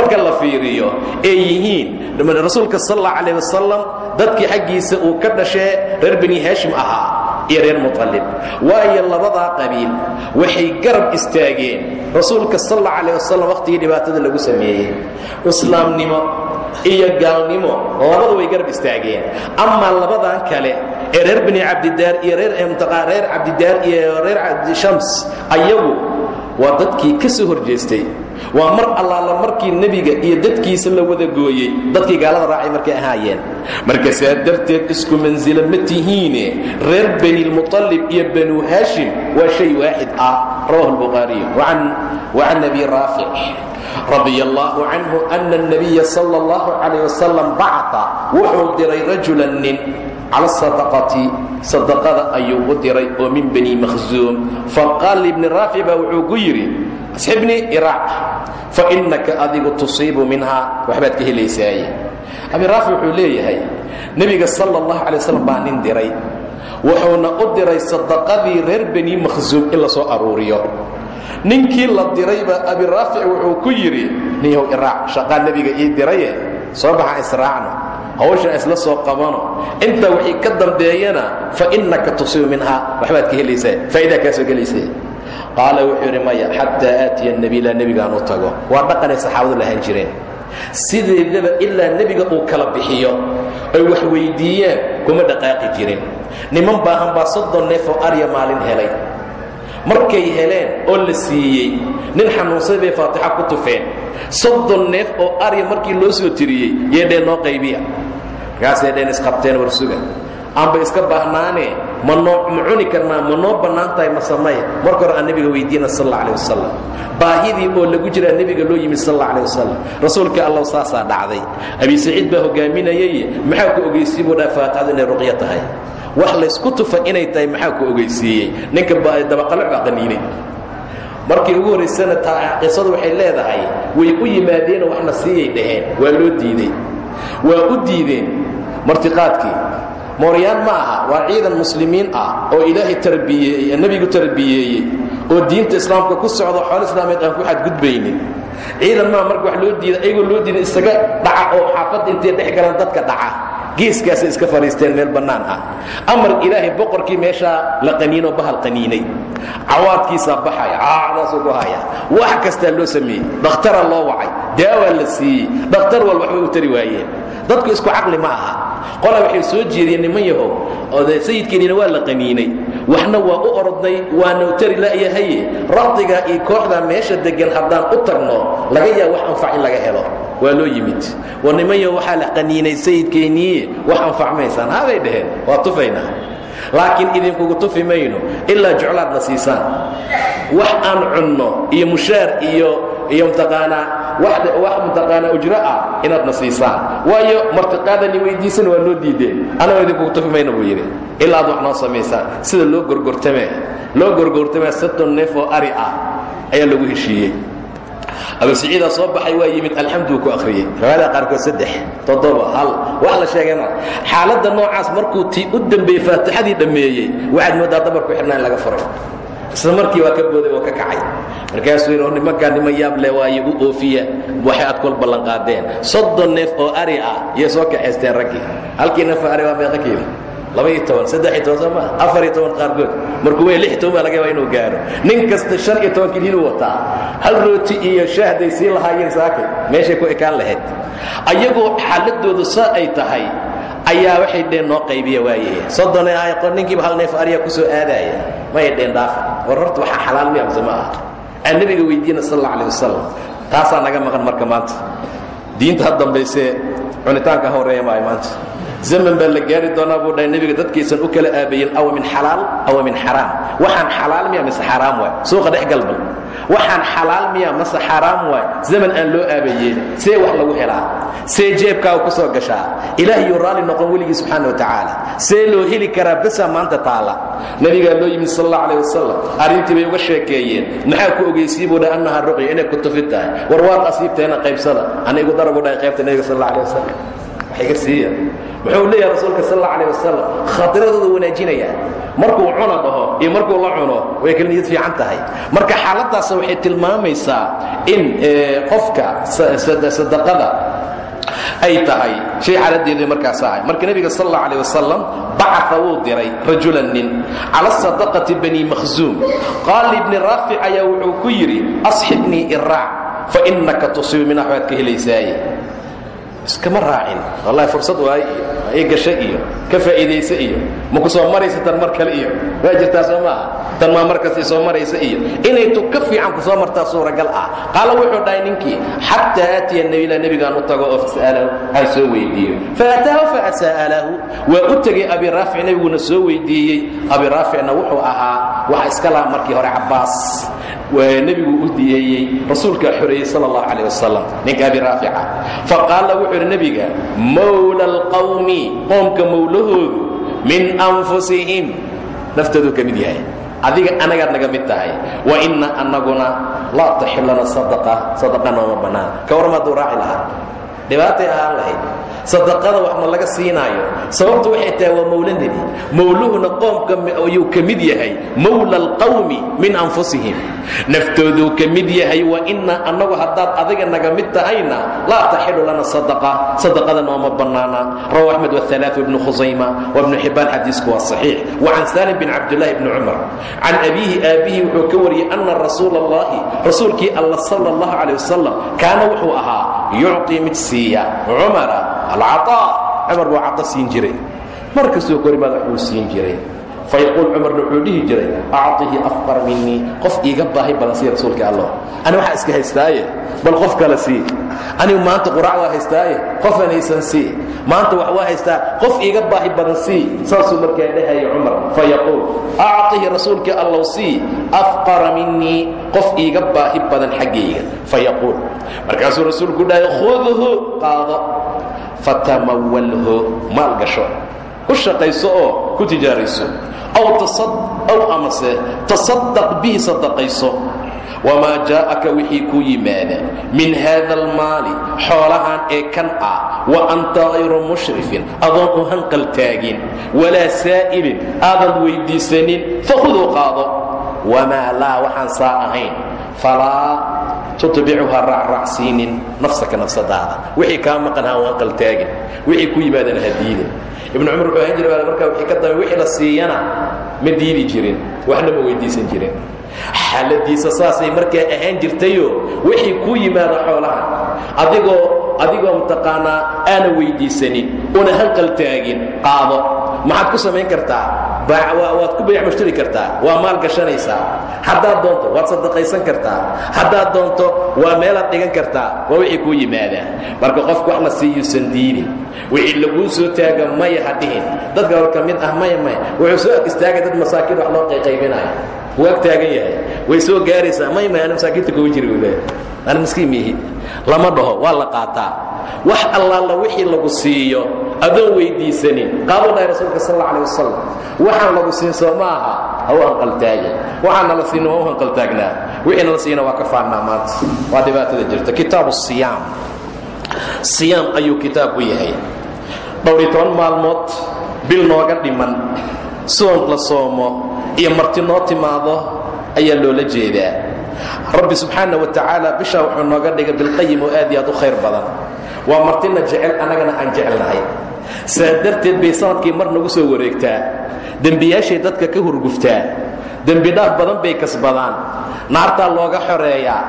marka la fiiriyo ay yihiin. Rasuulka sal alla wasalam dadkii xaggiisa uu ka dhashee reer bani haashim ahaa iyo reer muطalib waayo labadaa qabiil waxay garab istaageen. Rasuulka sal alla calah wasalam wakhtigii dhibaatada lagu sameeyey. Islaamnimo iyo gaalnimo labada way garab istaageen. Amaa labadan kale ee reer bani cabdidaar iyo reer cabdidaar iyo reer cabdishams ayagu waa dadkii ka soo horjeestay waa mar allaala markii nebiga iyo dadkiisa la wada gooyey dadkii gaalada raacay markay ahaayeen marka saa darteed isku mansilo ma tihiine reer banilmuطalib iyo banuu haashim waa shay waaxid ah rawahu lbukhaariyu wacan abi raafic radi allahu canhu ana الnabiya sal اllahu calayh wasalam bacata wuxuu diray rajulan nin cala sadaqati sadaqada ayuu u diray oo min bani makhsuum faqaal ibni raafic baa wuxuu ku yidhi asxibnii iraac fainaka adigu tusiibu minhaa waxbaad ka helaysaaye abi raafic wuxuu leeyahay nebiga sal اllahu alay waslam baa nin diray. Wuxuuna u diray sadaqadii reer bani makhsuum in la soo aruuriyo. Ninkii la dirayba abi raafic wuxuu ku yidhi ninyow iraac shaqaa nebiga ii diraye soo baxaan israacno hawshan isla soo qabano. Intaa wixii ka dambeeyana fa innaka tusiibu minhaa waxbaad ka helaysaa faa'idaa kaa soo qaala wuxuu yidhi maya xataa aatiya nebi ilaa nebigaan u tago. Waa dhaqanay saxaabadu lahaan jireen. Sideedaba ilaa nebiga uu kala bixiyo ay wax weyddiiyaan kuma dhaqaaqi jirin. Niman baahan baa soddon neef oo arya maalin helay. Markay heleen oo la siiyey nin xanuunsay bay faatixa ku tufeen soddon neef oo arya markii loo soo tiriyey yeedheen noo qaybiya. Markaasay dheen isqabteen warsuga. Aanba iska baahnaane ma cuni karnaa ma noo bannaan tahay ma samaya marka hore aan nebiga weydiina sal alla alih wasalam baahidii oo lagu jiraa nebiga loo yimid sal alla alih wasalam rasuulka allah saasaa dhacday. Abi saciid baa hogaaminayay maxaa ku ogeysay buu dhaa faatixadu inay ruqyo tahay. Wax laysku tufa inay tahay maxaa ku ogeysiiyey? Ninka dabaqalo baa qaniinay. Markii ugu horraysana qisadu waxay leedahay way u yimaadeenoo waxna siiyay dhaheen. Waa loo diidey. Waa u diideen. Martiqaadkii mooryaan ma aha waa ciidan muslimiin ah oo ilaahay tarbiyeeyey nebigu tarbiyeeyey oo diinta islaamka ku socdo xoolo islaameed aan ku xadgudbaynin. Ciidan maa marka wax loo diida ayagoo loo diida isaga dhaca oo xaafadda intay dhex galaan dadka dhaca. Geeskaasay iska fadhiisteen meel bannaan ah. Amar ilaahay boqorkii meeshaa la qaniinoo bahal qaniinay. Cawaadkiisaa baxaya caacdaasuu ku haya wax kastaa loo sameeyey dhakhtaraa loo wacay daawaa la siiyey dhakhtar wal waxbay u tari waayeen. Dadku isku caqli ma aha qola waxay soo jeediyeen niman yahow oo sayidkeennina waa la qaniinay. Waxna waa u orodnay waana u tari la'yahaye iyo kooxdaa meesha deggan haddaan u tagno laga yaaba wax anfac in laga helo. Waa loo yimid. War niman yahow waxaa la qaniinay sayidkeenniiye wax anfacmaysaan haabay dhaheen waa tufaynaa laakiin idinkugu tufi mayno ilaa juclaadna siisaan. Wax aan cunno iyo mushaar iyo iyo mtaqaanaa wax mtaqaanaa ujro ah inaadna siisaan. Waayo martiqaadani weydiisana waa noo diideen. Anagoo idinkugu tufi mayno buu yidhi. Ilaa ad wax noo samaysaan. Sida loo gorgortamee loo gorgortamee soddon neef oo ari ah ayaa lagu heshiiyey. Abu saciidaa soo baxay waa yimid alxamdu ku akhriyey. Riwaayada qaarkood saddex toddoba hal. Wax la sheegana xaaladda noocaas markuu tii u dembeeyey faatixadii dhammeeyey waxaad mooddaa dabarku xidhnaa in laga furay isla markii waa ka booday oo ka kacay. Markaasuu yidhi nimankaa niman yaab le waaye u oofiya. Waxay aad kol ballanqaadeen soddon neef oo ari ah yay soo kaxaysteen raggii halkii neef oo ari waa meeqa kiili laba-iyo toban saddex-iyo toban soo maa afar-iyo toban qaarkood markuu wey lix toban baa laga yaaba inuu gaaro. Nin kasta shan iyo toban kilhinuu wataa. Hal rooti iyo shaahday sii lahaayeen saakay. Meeshay ku ekaan lahayd. Ayagoo xaaladoodu saa ay tahay ayaa waxay dheen noo qaybiya waaye. Soddone ayqo ninkiiba hal neef arya ku aadaaya mayay dheen dhaafa. War horta waxaa xalaal miya mise ma aan nebiga weydiina sal alla alih wasalam taasaa naga maqan marka maanta. Diinta ha dambaysee cunitaanka ha horreeya maayo maanta zaman baa la gaari doonaa buu dhahay nebiga dadkaysan u kala aabayin awa min xalaal awa min xaraam. Waxaan xalaal miya mise xaraam waay? Suuqa dhex galbal. Waxaan xalaal miya mase xaraam waay? Zaman aan loo aabayeen see wax lagu helaa see jeebkaaga ku soo gashaa ilaahiyuu raalli noqon weligii subxaana wa tacaala. See loo heli karaa besaa maanta taalla nebigaa loo yimid sal alla alih wasalam bay uga sheekeeyeen. Maxaa ku ogeysii buu dhahay annahaa ruqya inay ku tufi tahay. War waad asiibteena qaybsada. Ana igu dara buu dhahay qaybta nebiga sal alla alih ka siiya. Muxuu leeyahay rasuulka sal alla alih wasalam khatiradooda wanaajinaya markuu cuna dhaho iyo markuu la cuno way kala niyad fiican tahay. Marka xaaladdaas waxay tilmaamaysaa in qofka sadaqada ay tahay shay xaaladeedii markaas ahay marka nebiga sal alla wasalam bacaa wuu diray rajulan nin cala sadaqati bani makhzuum. Qaal ibni raafic ayaa wuxuu ku yidhi asxibnii iraac fa innaka tusiibu. Min axbaad ka helaysaaye iskama raacin. Wallahi fursad waay iyo gasha iyo ka faa'iidaysa iyo ma ku soo maraysa tan mar kale iyo waa jirtaa soo maaha. Tan maa markasta soo maraysa iyo inay tu ka fiican ku soo martaa suuragal ah. Qaala wuxuu dhahay ninkii xataa aatiya nabila nebigaan u tago oo fas'alahu aan soo weydiiyo faataahu faasa'alahu waa u tegey abi raafic nebiguna soo weydiiyey. Abi raaficna wuxuu ahaa waxa iska laha markii hore cabbaas. Waa nebigu u diyeeyey rasuulkaa xoreeyey sal اllahu calيh wasalam ninka abi raafica. Faqaala wuxuu uhi nebiga alqawmi qoomka mowlahoodu min anfusihim. Naftooduu ka yahay. Adiga anagaad naga mid tahay. Wa ina anaguna laa taxil lana sadaqana oma bannaan ka warma aduu raaci dhibaatay ahaan lahayd. Sadaqada wax ma laga siinaayo. Sababtu waxay tahay waa mawla nebi mawluhuna qoomka ayuu ka mid yahay. Mawla alqawmi min anfusihim. Naftooduu ka mid yahay wa ina annagu haddaad adiga naga mid tahayna laa taxilu lana sadaqa. Sadaqada nooma bannaana. Rawahu axmed waalaat ibnu khusayma wabnu xibbaan xadiisku waa saxiix. Wa can salim bin cabdillahi bni cumar. Can abiihi aabbihi wuxuu ka wariyey ana rasuula allahi rasuulkii alla sala allahu calay wasalam kaana wuxuu ahaa siiya cumara alcaطaa cumar buu caطo siin jiray. Mar kastoo korimaad waxbuu siin jiray fayaquul cumarna wuxuu dhihi jiray acطihi afqar minii qof iiga baahi badan sii rasuulka allah ani waxaa iska haystaaye bal qof kale sii anigu maanta quraac waa haystaaye qofaan haysan sii maanta wax waa haystaa qof iiga baahi badan sii saasuu markaa dhahaya cumar fayaquul acطihi rasuulka allow sii afqara minii qof iiga baahi badan xaggayga fayaquul markaasuu rasuulku dhahay khudhu qaado fatamawalhu maal gasho ku shaqayso oo ku tijaarayso. Aw amase tasadaq bihi sadaqayso. Wamaa jaa'aka wixii ku yimaada. Min haada almaali xoolahan ee kan ah. Wa anta hayru mushrifin adoon u hanqal taagin. Walaa saa'ilin aadan weyddiisanin fakhuduu qaado. Wamaa laa waxaan saa ahayn. Falaa tutbicuha raacraacsiinin nafsaka nafsadaada. Wixii kaa maqan ha hanqal taagin. Wixii ku yimaadana ha ibnu cumar wuxuu ahaan jira markaa wixii ka dambe wixii la siiyana ma diidi jirin waxna ma weyddiisan jirin. Xaaladiisa saasay markaa ahaan jirtayoo wixii ku yimaada xoolaha. Adigoo adigoo mataqaanaa aana weyddiisanin una hanqal taagin qaado maxaad ku samayn kartaa? Waad ku bayac kartaa. Waa maal gashanaysaa. Haddaad doonto waad sadaqaysan kartaa. Haddaad doonto waa meelaad dhigan kartaa. Waa wixii kuu yimaadaa marka qofku wax la siiyuusan diinin wixii laguu soo taaga maya ha dhihin. Dadka hor ka mid ah maya maya. Wuxuu soo ag istaagay dad masaakiin wax loo qayqaybinayo wuu ag taagan yahay way soo gaaraysaa may may ana masaakiinta kugu jiri ule ana miskiin miihi. Lama dhaho waa la qaataa. Wax allaala wixii lagu siiyo adoon weyddiisanin qaaduu dhahay rasuulka sal alla wasalam waxaan lagu siin soo ma aha ha u hanqaltaagin waxaana la siin waa u hanqaltaagnaa. Wixiina la siina waa ka faannaa maanta. Waa dhibaatada jirta. Kitaabu siyaam. Siyaam ayuu kitaab u yahay. Dhowr-iyo toban maalmood bil nooga dhiman. Soon la soomo iyo marti noo timaado ayaa loola jeedaa. Rabbi subxaana wa tacaala bishaa wuxuu nooga dhigay bilqayim oo aad iyo aad u khayr badan. Waa martina jecel annagana aan jecelnahay saa darteed bay sannadkii mar nagu soo wareegtaa. Dembiyaashay dadka ka hurguftaa dembi dhaaf badan bay kasbadaan. Naartaa looga xoreeyaa.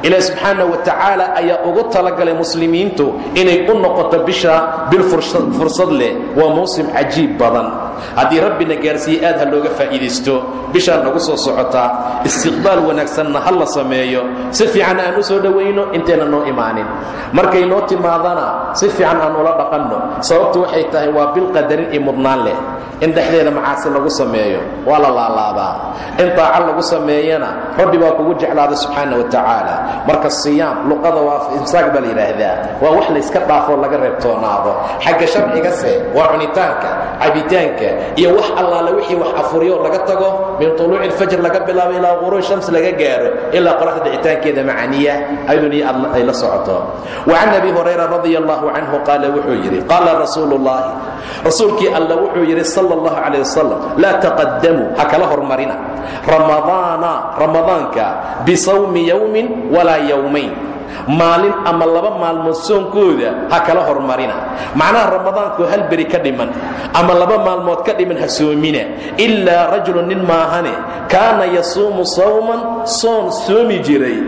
Ilaahi subxaana wa tacaala ayaa ugu talagalay muslimiintu inay u noqoto bisha bil fursad leh. Waa mawsim cajiib badan. Haddii rabbina gaarsiiye aad ha looga faa'iidaysto bishaa nagu soo socotaa istiqbaal wanaagsanna ha la sameeyo si fiican aan u soo dhowayno intayna noo imaanin. Markay noo timaadana si fiican aan ula dhaqanno. Sababtu waxay tahay waa bil qadarin iyo leh. In dhexdeeda macaasi lagu sameeyo waa la laalaabaa in taaca lagu sameeyana rabbi baa kugu jeclaada subxaana wa tacaala. Marka siyaam luqada waa imsaaq baa la yidhaahdaa. Waa wax layska dhaafoo laga reebtoonaado xagga sharcigase waa cunitaanka cabitaanka iyo wax allaale wixii wax afuriyo laga tago min tuluuci alfajr laga bilaabo ilaa quruur shams laga gaaro ilaa qoraxda dhicitaankeeda macaniya ayadun iyo ay la socoto. Wa abi hurayra radia allahu canhu qaala wuxuu yidhi qaala rasuulu ullahi rasuulkii alla wuxuu yidhi sala allahu calayh wasalam laa taqadamuu ha kala hormarina ramadaana ramadaanka bisawmi yowmin walaa yowmayn maalin ama laba maalmood soonkooda ha kala hormarina. Macnaha ramadaanku hal beri ka dhiman ama laba maalmood ka dhiman ha soomina. Ilaa rajulu nin maahane kaana yasuumu sawman soon soomi jiray.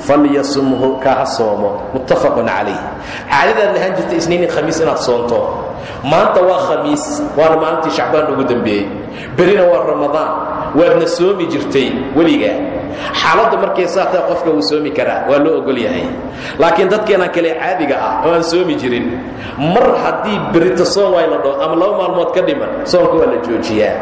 Falyasumhu ka ha soomo. Muttafaqun calayh caadadaad lahaan jirta isniinin khamiis inaad soonto maanta waa khamiis waana maalintii shacbaan ugu dambeeyey. Berina waa ramadaan waadna soomi jirtay weligaa xaaladda markay saataa qofka wuu soomi karaa waa loo ogol yahay. Laakiin dadkeenaan kale caadiga ah oo aan soomi jirin mar haddii berita soon waay la dhaho ama laba maalmood ka dhiman soonka waa la joojiyaa.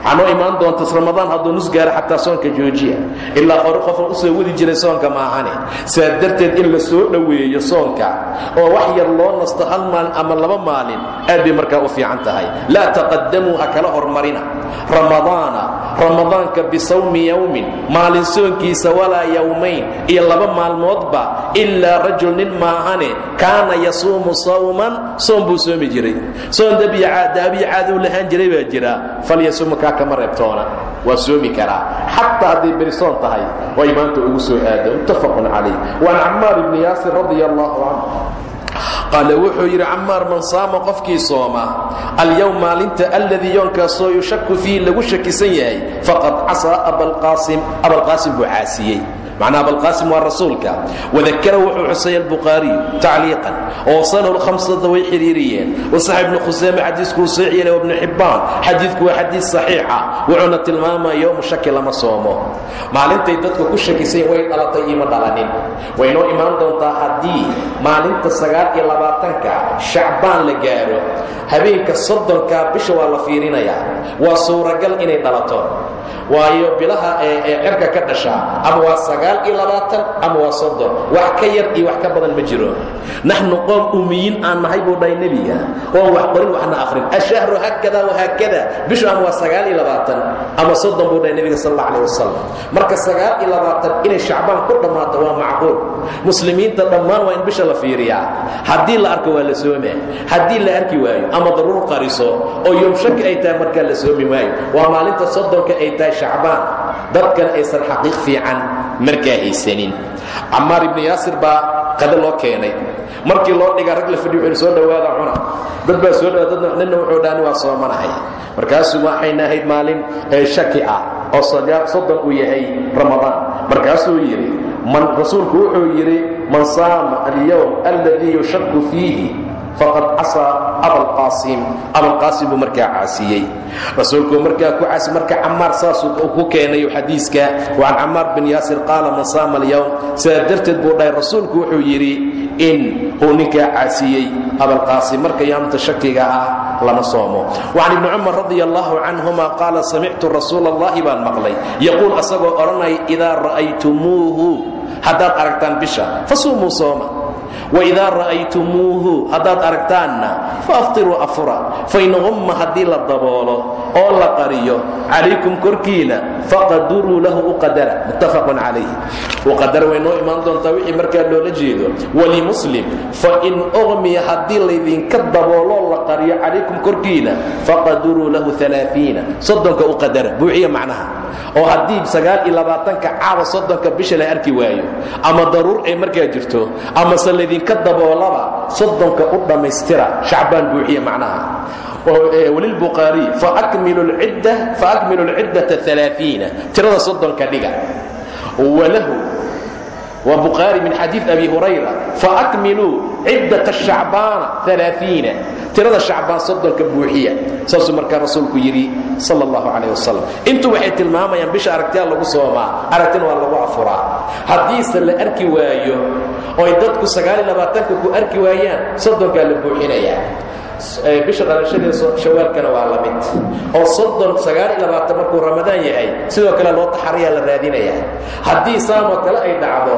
Waxaa noo imaan doonta ramadaan hadduu nus gaaro xataa soonka joojiya. Ilaa hore qofan u wadi jiray soonka maahane saa darteed in la soo dhoweeyo soonka oo wax yar loo nasto hal maalin ama laba maalin aad bay markaa u fiican tahay. Laa taqadamuu ha kala hormarina. Ramadaana ramadaanka bisawmi yowmin maalin soonkiisa walaa yowmayn iyo laba maalmoodba ilaa rajul nin maahane kaana yasuumu sawman soon buu soomi jiray. Soon daabiya caaduu lahaan jiray baa jira. Falyasumu kaa kama reebtoona waa soomi karaa. Xataa hadday beri soon tahay way maanta ugu soo aada muttafaqun calayh. Waan cammaar qaala wuxuu yidhi cammaar man saama qofkii sooma alyowm maalinta alladii yoonkaasoo yushaku fiihi lagu shakisan yahay faqad casaa abalqaasim abalqaasim buu caasiyey macnaa abalqaasim waa rasuulka. Wadakara wuxuu xusay albukhaariyu tacliiqan wawsalahu lhamsada way xidhiiriyeen wasaxa ibnu khuseeme xadiiskuu soo yeelay wabnu xibbaan xadiidku waa xadiis saxiixa wuxuuna tilmaamaya yowmu shaki lama soomo. Maalintay dadku ku shakisayn way dhalatay iima dhalanin. Waynoo imaan doontaa haddii maalinta sagaal iyo labaatanka shacbaan la gaaro. Habeenka soddonkaa bisha waa la fiirinayaa. Waa suuragal inay dhalato waayo bilaha ee cirka ka dhashaa ama waa sagaal iyo labaatan ama waa soddon. Wax ka yar iyo wax ka badan ma jiro. Naxnu qoom umiyiin aan nahay buu dhahay nebiga. Oon wax qorin waxna akhrin ashahru haakada wahaakada ama waa sagaal iyo labaatan ama soddon buu dhahay nebiga sal alla alayh wasalam marka sagaal iyo labaatan inay shacbaan ku dhammaato waa macquul muslimiinta dhammaan waa in bisha la fiiriyaa. Haddii la arko waa la sooma haddii la arki waayo ama daruur qariso oo yoomshaki ay tahay markaa la soomi waayo. Waa maalinta soddonka ay tahay shacbaan. Dadkan aysan xaqiiq fiican markaa haysanin. Cammaar ibnu yaasir baa qado loo keenay. Markii loo dhiga rag la fadhiyo wuxuu soo dhowaada cuna. Dad baa soo dhawaada dadna wuxuu dhaani waa soomanahay markaasuu waxayna ahayd maalin shaki ah oo soddon uu yahay ramadaan. Markaasuu yidhi rasuulku wuxuu yidhi man saama alyowm alladii yushaku fiihi faqad casaa abalqaasim abalqaasim buu markaa caasiyey. Rasuulku markaa ku caasi marka camaar saasuu ku keenay xadiiska waan camaar bin yaasir qaala man saama alyowm sidaa darteed buu dhahay rasuulku wuxuu yidhi in uu ninkaa caasiyey abalqaasim marka yaamta shakiga ah lama soomo. Wacan ibni cumar radi allahu canhuma qaala samictu rasuula allahi baan maqlay. Yaquul asagoo odhanaya idaa ra'aytumuuhu haddaad aragtaan bisha fasuumuu sooma. Waidaa ra'aytumuuhu haddaad aragtaanna faaftiruu afura fain humma haddii la daboolo oo la qariyo calaykum korkiina faqaduruu lahu uqadara muttafaqun calayh uqadara way noo imaan doontaa wixii markaa loola jeedo. Walimuslim fain uqmiya haddii laydinka dabooloo la qariyo calaykum korkiina faqaduruu lahu alaaiina soddonka uqadara buuxiya macnaha. Oo haddii sagaal iyo labaatanka caaba soddonka bisha la arki waayo ama daruur ay markaa jirto amase laydinka daboolaba soddonka u dhammaystira shacbaan buuxiya macnaha walilbukhaariy faakmilu lciddata alaaiina tirada soddonka dhiga walahu wa bukhaari min xadiid abi hurayra faakmiluu ciddata shacbaana alaaiina tirada shacbaan soddonka buuxiya saasuu markaa rasuulku yidhi sal allahu calayh wasalam intu waxay tilmaamayaan bisha aragtiyaa lagu soomaa aragtina waa lagu afuraa haddiise la arki waayo oy dadku sagaaliy labaatanka ku arki waayaan soddonkaa la buuxinayaa bisha dhalashadee shawaalkana waa la mid. Oo soddon sagaal iyo labaatan markuu ramadaan yahay sidoo kale loo taxariyaa la raadinayaa. Haddii saamoo kale ay dhacdo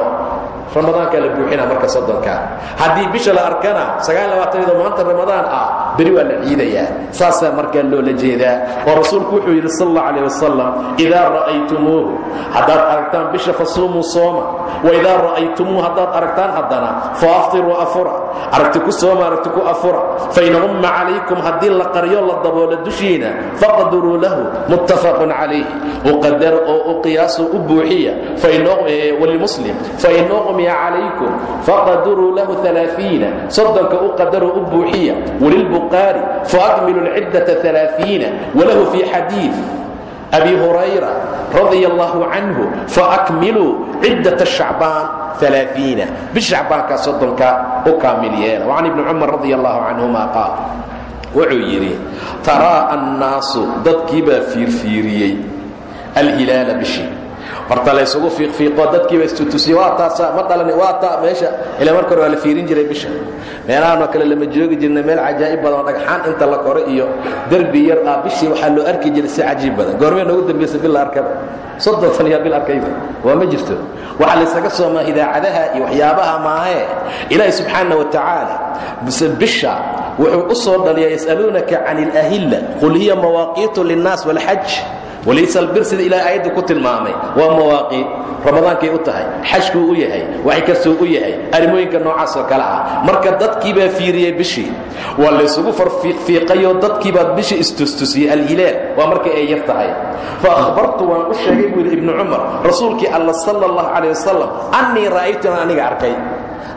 ramadaankaa la buuxina marka soddonka. Haddii bisha la arkana sagaal labaatan iyadoo maanta ramadaan ah beri waa la ciidayaa saasaa markaa loola jeedaa. Oo rasuulku wuxuu yidhi sal alla calah wasalam idaa ra'aytumuuhu haddaad aragtaan bisha fasuumuu sooma. Waidaa ra'aytumuuhu haddaad aragtaan haddana faaftiruu afura. Aragti ku sooma aragti ku afura. Fain umma calaykum haddii la qaryo la daboolo dushiina faqduruu lahu muttafaqun calayh uqadara oo u qiyaaso u buuxiya. Walimuslim fain uqmiya calaykum faqaduruu lahu alaaiina soddonka u qadaroo u buuxiya. Walilbukhaari faakmilu lciddata alaaiina walahu fii xadiid abi hurayra radia allahu canhu faakmiluu ciddat shacbaan alaaiina bishacbaankaa soddonka u kaamil yeela. Wacan ibni cumar radi allahu canhuma qaal. Wuxuu yidhi taraa annaasu dadkiibaa fiirfiiriyey. Alhilaala bishii horta laysugu fiiqfiiqo dadkiiba istutusiye waa taasa ma dhalani waa taa meesha ilaa marka hore waa la fiirin jiray bisha. Meelahanoo kale lama joogi jirna meel cajaa'ib badan oo dhagxaan inta la koro iyo derbi yar ah bishii waxaa loo arki jiray si cajiib badan. Goormee noogu dambaysa bil la arkaba soddon san yaa bil arkayba. Waa ma jirto. Waxaa laysaga soomaa idaacadaha iyo waxyaabaha maahee ilaahi subxaana wa tacaala bisha wuxuu u soo dhaliyaa yas'aluunaka can ilahilla qul hiya mawaaqiitu linnaas wاlxaj walaysa albir sida ilahay aayadda ku tilmaamay waa mawaaqiit ramadaankay u tahay xajkuu u yahay kastuu u yahay arrimooyinka noocaas oo kale ah. Marka dadkii baa fiiriyey bishii waa laysugu farfiiqfiiqayoo dadkiibaad bishii istustusiyey alhilaal waa markay ay yar tahay. Fa akhbartu waan u sheegay buu yidhi ibnu cumar rasuulkii alla sala allahu calayh wasalam annii ra'aytuna aniga arkay.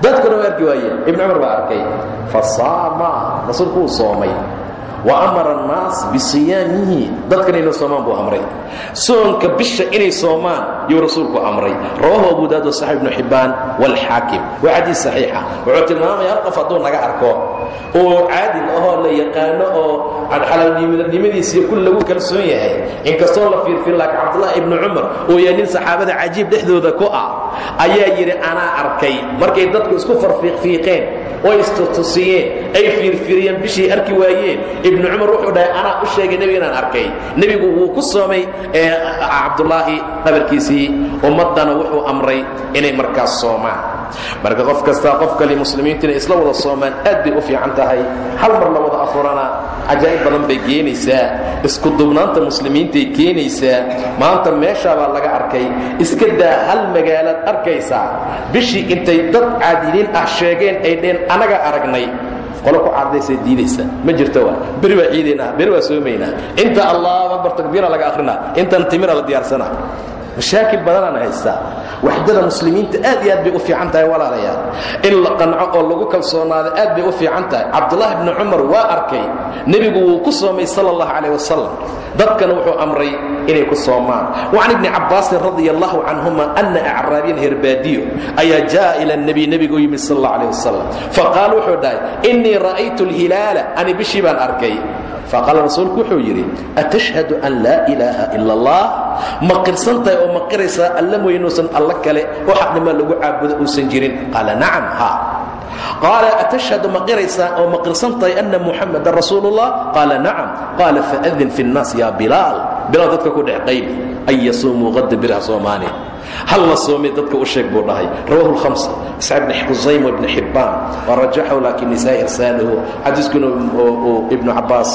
Dadkuna waa arki waayeen ibnu cumar baa arkay. Fa saama rasuulku soomay wa amara annaas bisiyaamihi dadkan inay soomaan buu amray. Soonka bisha inay soomaan yuu rasuulku amray. Rawaahu abu daawud wasaxib ibnu xibbaan waalxaakim waa xadiis saxiixa ah. wuxuu tilmaamaya hal qof hadduu naga arko oo caadil ahoo la yaqaano oo xalaalnimadiisiiyo ku lagu kalsoon yahay inkastoo la fiirfiin laakiin cabdulaahi ibnu cumar oo yahay nin saxaabada cajiib dhexdooda ku ah ayaa yidhi anaa arkay. Markay dadku isku farfiiqfiiqeen oo istutusiyeen ay fiirfiiriyeen bishii arki waayeen. Ibnu cumar wuxuu dhahay anaa u sheegay nebiga inaan arkay. Nebigu wuu ku soomay cabdulaahi qabarkiisii ummaddana wuxuu amray inay markaas soomaan marka qof kastaa qof kale muslimiintu isla wada soomaan aad bay u fiican tahay. Hal mar la wada afurana cajaa'ib badan bay keenaysaa. Isku dubnaanta muslimiintay keenaysaa. Maanta meeshaabaa laga arkay. Iska daa hal magaalaad arkaysaa. Bishii intay dad caadiliin ah sheegeen ay dheen anaga aragnay. Qolo ku cadaysay diidaysa ma jirto waa. Beri waa ciidaynaa beri waa soomaynaa. Inta allaah akbar takbiira laga akrinaa intan timira la diyaarsanaa mashaakil badanaan haystaa. Waxdada muslimiinta aad iyo aad bay u fiican tahay walaalayaal in la qanco oo lagu kalsoonaado aad bay u fiican tahay. Cabdulaahi bni cumar waa arkay nebigu wuu ku soomay sala allahu calayh wasalam dadkana wuxuu amray inay ku soomaan. Wacan ibni cabbaasin radia allahu canhuma ana acraabiyan ayaa jaa'a ila nebiy nebigu yimid sal allah calayh wasalam faqaal wuxuu dhahay innii ra'aytu alhilaala ani bishii arkay faqaala rasuulku wuxuu yidhi atashhadu an laa ilaaha ila allah ma qirsan oo ma qiraysaa alla mooye inuusan alla kale oo xaqnima lagu caabudo uusan jirin qaala nacam ha qaala atashhadu ma qiraysaa oo ma qirsan tahay anna muxamadan rasuulu ullah qaala nacam qaala faadin fi nnaas yaa bilaal bilaal dadka ku dhex qaybi an yasuumuu qadda birha soomaaliya. Hal la soomay dadka u sheeg buu dhahay. Rawahu lhamsa isca ibni xusaym ibni xibbaan warajaxahu laakiin nisaa irsaaluhu. Xadiiskuna ibnu cabaas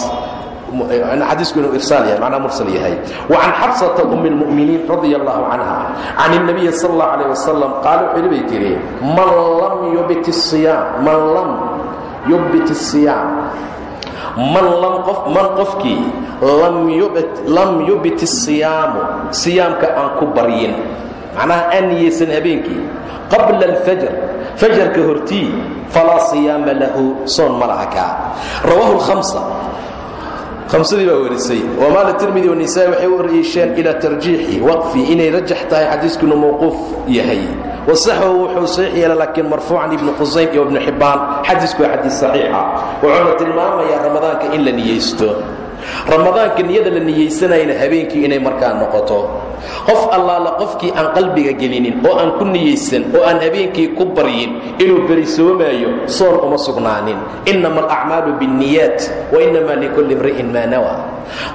xadiisku inuu irsaal yahay macnaa mursal yahay wacan xabsata um اlmu'miniin radia allahu canha can الnabiyi sal اllahu alayh wasalam qaala wuxuu bay tiri man lam yubit الصiyaam man lam yubit الصiyaam man lam qof man qofkii lam yubit الصiyaamu siyaamka aan ku baryin macnaha aan niyeysan habeenkii qabla اlfajr fajarka hortii falaa siyaama lahu soon ma laha kaa rawahu اlhamsa hamsadii baa warisay wamaala tirmidi wanisaa waxay u riisheen ilaa tarjiixi waqfi inay rajax tahay xadiiskuna mawquuf yahay. Wasaxahu wuxuu saxiix yeela laakiin marfuucan ibnu qusaym iyo ibnu xibbaan xadiisku waa xadiis saxiixa. Wuxuuna tilmaamayaa ramadaanka in la niyeysto ramadaanka niyada la niyeysanayna habeenkii inay markaa noqoto. Qof allaala qofkii aan qalbiga gelinin oo aan ku niyeysan oo aan habeenkii ku baryin inuu berisoomaayo soon uma sugnaanin. Innama alacmaalu biاnniyaat wainama likulli imri'in maa nawa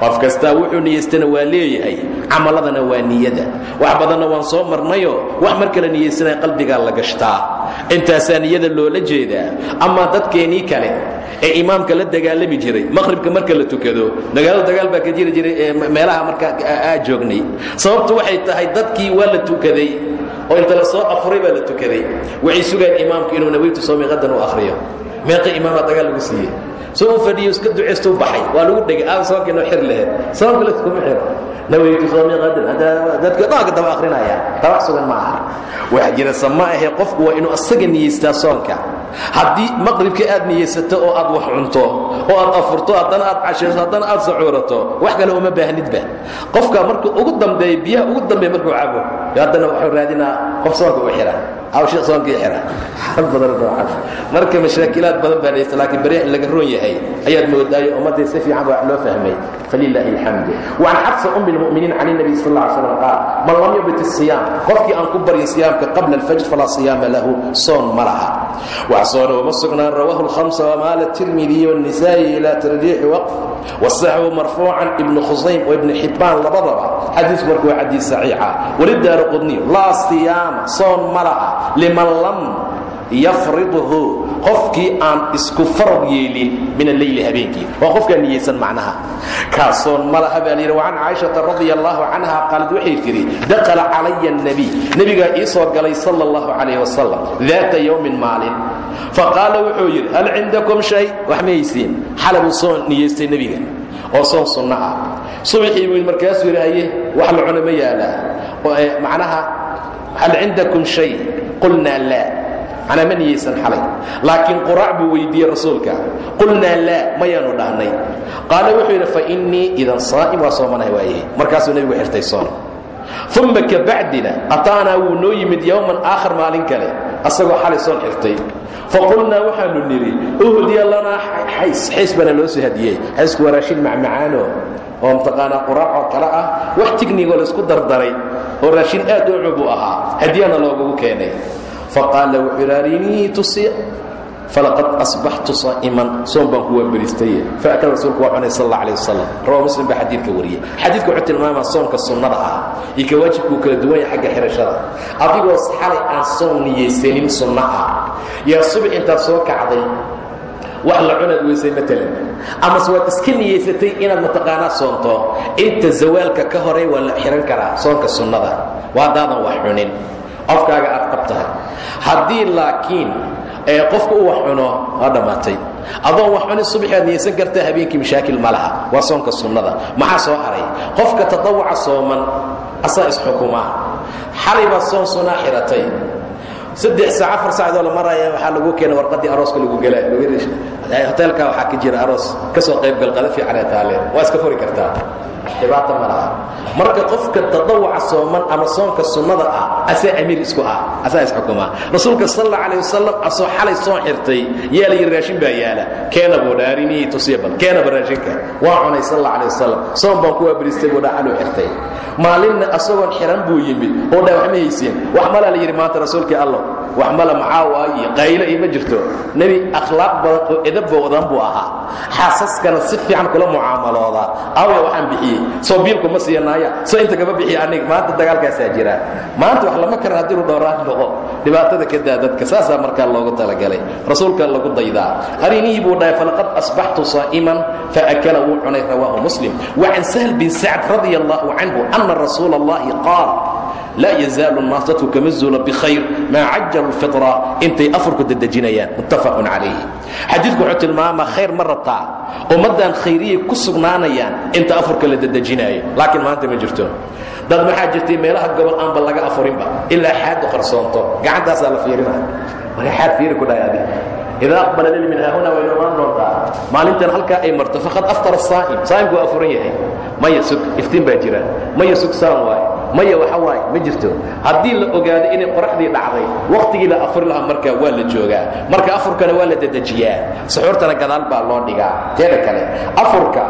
qof kastaa wuxuu niyeystana waa leeyahay camaladana waa niyada. Wax badanna waan soo marnayo wax marka la niyeysanaya qalbigaa la gashtaa. Intaasaa niyada loola jeedaa amaa dadkeenii kale ee imaamka la dagaalami jiray maqhribka marka la tukado dagaalo dagaal baa ka jiri jiray meelaha marka aa joognay. Sababtu waxay tahay dadkii waa la tukaday oo inta la soo afuray la tukaday. Waxay sugaan imaamku inuu naweytu soomi qadan u akhriyo meeqa imaama dagaal lagu siiyey. Soo fadhiyo iska ducaystu baxay. Waa lagu dhegay aa soonka inoo xir laheed. Soonka laskuma xiro naweytu soomi qadan dadka dhaanka daba akhrinaya tabax sugan ma aha. Waxa jira qofku waa inuu asaga niyeystaa soonka. Haddii maqribka aad niyeysato oo aad wax cunto oo aad afurto haddana aad cashayso haddana aad sacuurato wax kale uma baahnidba. Qofka markuu ugu dambeeya biyaha ugu dambeeya markuu cabo haddana wuxuu raadinaa qof soonka u xira hawsha soonkii xira xaal badan noocaas marka mashaakilaad badan baa dhaysta laakiin bari laga roon yahay ayaad moodaayo ummadday si fiican wax loo fahmay. Falilaahi alxamdu. Waan xabsa um lmuminiin can nabi sal lla slam qaal man lam yubit siyaam qofkii aan ku baryin siyaamka qabla alfajr falaa siyaama lahu. Soon ma waxsoona uma sugnaan rawaahu hamsa wamaala tirmidiy wnisaai ilaa tarjiixi waqf wasaxwu marfuucan ibnu khusaym waibni xibbaan labadaba xadiisku marka waa xadiis saxiixa walidaaru qudniy laa siyaama soon ma laha liman lam yafridhu qofkii aan isku farad yeelin min alleyli habeenkii. Waa qofkaa niyaysan macnaha. Kaasoon ma baa layidhi wa can caaishata radia allahu canha qaalad waxay tidhi dakala calaya annabiy nebigaa ii soo galay sala allahu calayh wasalam daata yowmin maalin. Wuxuu yidhi hal cindakum shay? Wax mahaysiin xala ah. buu soo oo soon sunno subaxii buu markaasuu yidhi wax la cuna ma yaalaa macnaha hal cindakum shay? Qulnaa laa manaa ma niyeysan xalay. Laakiin quraac buu weydiiyey rasuulka. Qulnaa laa mayaanu dhahnay. Qaala wuxuu yidhi fainii idan saa'im waa soomanahay waayahe markaasuu nebigu xirtay soon. Uma kabacdina ataanaa wuu noo yimid yowman aakhar maalin kale asagoo xalay soon xirtay. Faqulnaa waxaanu nidhi uhdiya lanaa xays xays baana loo soo hadiyey. Xaysku waa raashin macmacaano oo mataqaanaa quraacoo kale ah wax tignigo laysku dardaray oo raashin aad u cubuu ahaa. Hadiyana loogugu keenay faqaala wuxuu yidhi arinii tusiya falaqad asbaxtu saa'iman. Soon baan ku waaberistaye faakala rasuulku waa cunay sal alla alih wasalam rawa muslim baa xadiidka wariyey xadiidka wuxuu tilmaamaa soonka sunnada ah iyo ka waajibkuu kala duwan yahay xagga xirashada. Adigoo xalay aan soon niyeysanin sunno ah. Yaa subax intaad soo kacday wax la cunaad weysay maalan amase waad iska niyeysatay inaad mataqaanaa soonto inta zawaalka ka horay waa la xihan karaa soonka sunnada. Waa haddaadan wax cunin qofkaaga aad qab tahay haddii laakiin ee qofka u wax cuno waa dhammaatay. Adoon wax cunin subaxi aad niyeysan kartaa habeenkii mashaakil ma laha. Waa soonka sunnada. Maxaa soo haray? Qofka tadawuca sooman asaa isxukumaa xalay baad soon sunaa xiratay. Saddex saac afar saacdoo la maraya waxaa lagu keena warqadii arooska lagu gela hoteelka waxaa ka jira aroos ka soo qaybgal qada fiican ee taaleen. Waa iska furi kartaa dhibaato ma laha. Marka qofka tadawaca sooman ama soonka sunnada ah asaa amiir isku ah asaa isxukumaa rasuulka sal alla alayh wasalam xalay soon xirtay yaa raashin baa yaalla. Keena buu bal. Keenaba raashinka. Waa cunay sal alla alayh wasalam kuwaa bariistay buu dhaa xirtay. Maalinna asagoon xiran buu yimid oo dhaa ma haysiin. Wax malaa la yidhi maanta rasuulkii allah wax mala macaawa iyo qayle iyo jirto. Nebi akhlaaq badan oo edab badan buu ahaa. Xaasaskana si fiican kula mucaamalooda. Awya waxaan bixiyey soo biilku ma siiyanaaya soo inta kama bixiya anig maanta dagaalkaasaa jira. Maanta wax lama karan haddii uu dhowraan noqo. Dhibaatada ka daa dadka saasaa markaa loogu talagalay. Rasuulka lagu daydaa arinihii buu dhahay falaqad asbaxtu saa'iman faakala wuu cunay rawaahu muslim. Wacan sahl bin sacd radia allahu canhu ana rasuula allahi qaal laa yazaalu الnaas dadku kama zuulo bkhayr maa cajalu اlfitra intay afurku dedejinayaan muttafaqun calayh xadiidku wuxuu tilmaamaa khayr ma rabtaa ummaddan khayriyay ku sugnaanayaan inta afurka la dedejinaayo laakiin maanta ma jirto dad maxaa jirtay meelaha gobol aanba laga afurinba ilaa xaadu qarsoonto gacantaasaa la fiirinaya maga xaad fiiri ku dhahay adi idaa aqbala lil min haahuna way noomaan doontaa maalintan halkaa ay marto faqad aftara saa'im saa'imku waa afuran yahay maya sug iftiin baa jira maya sug saan waaye maya waxa waaye ma jirto. Haddii la ogaado inay qoraxdii dhacday wakhtigii la afuri lahaa markaa waa la joogaa. Marka afurkana waa la dedejiyaa suxuurtana gadaal baa loo dhigaa teeda kale. Afurka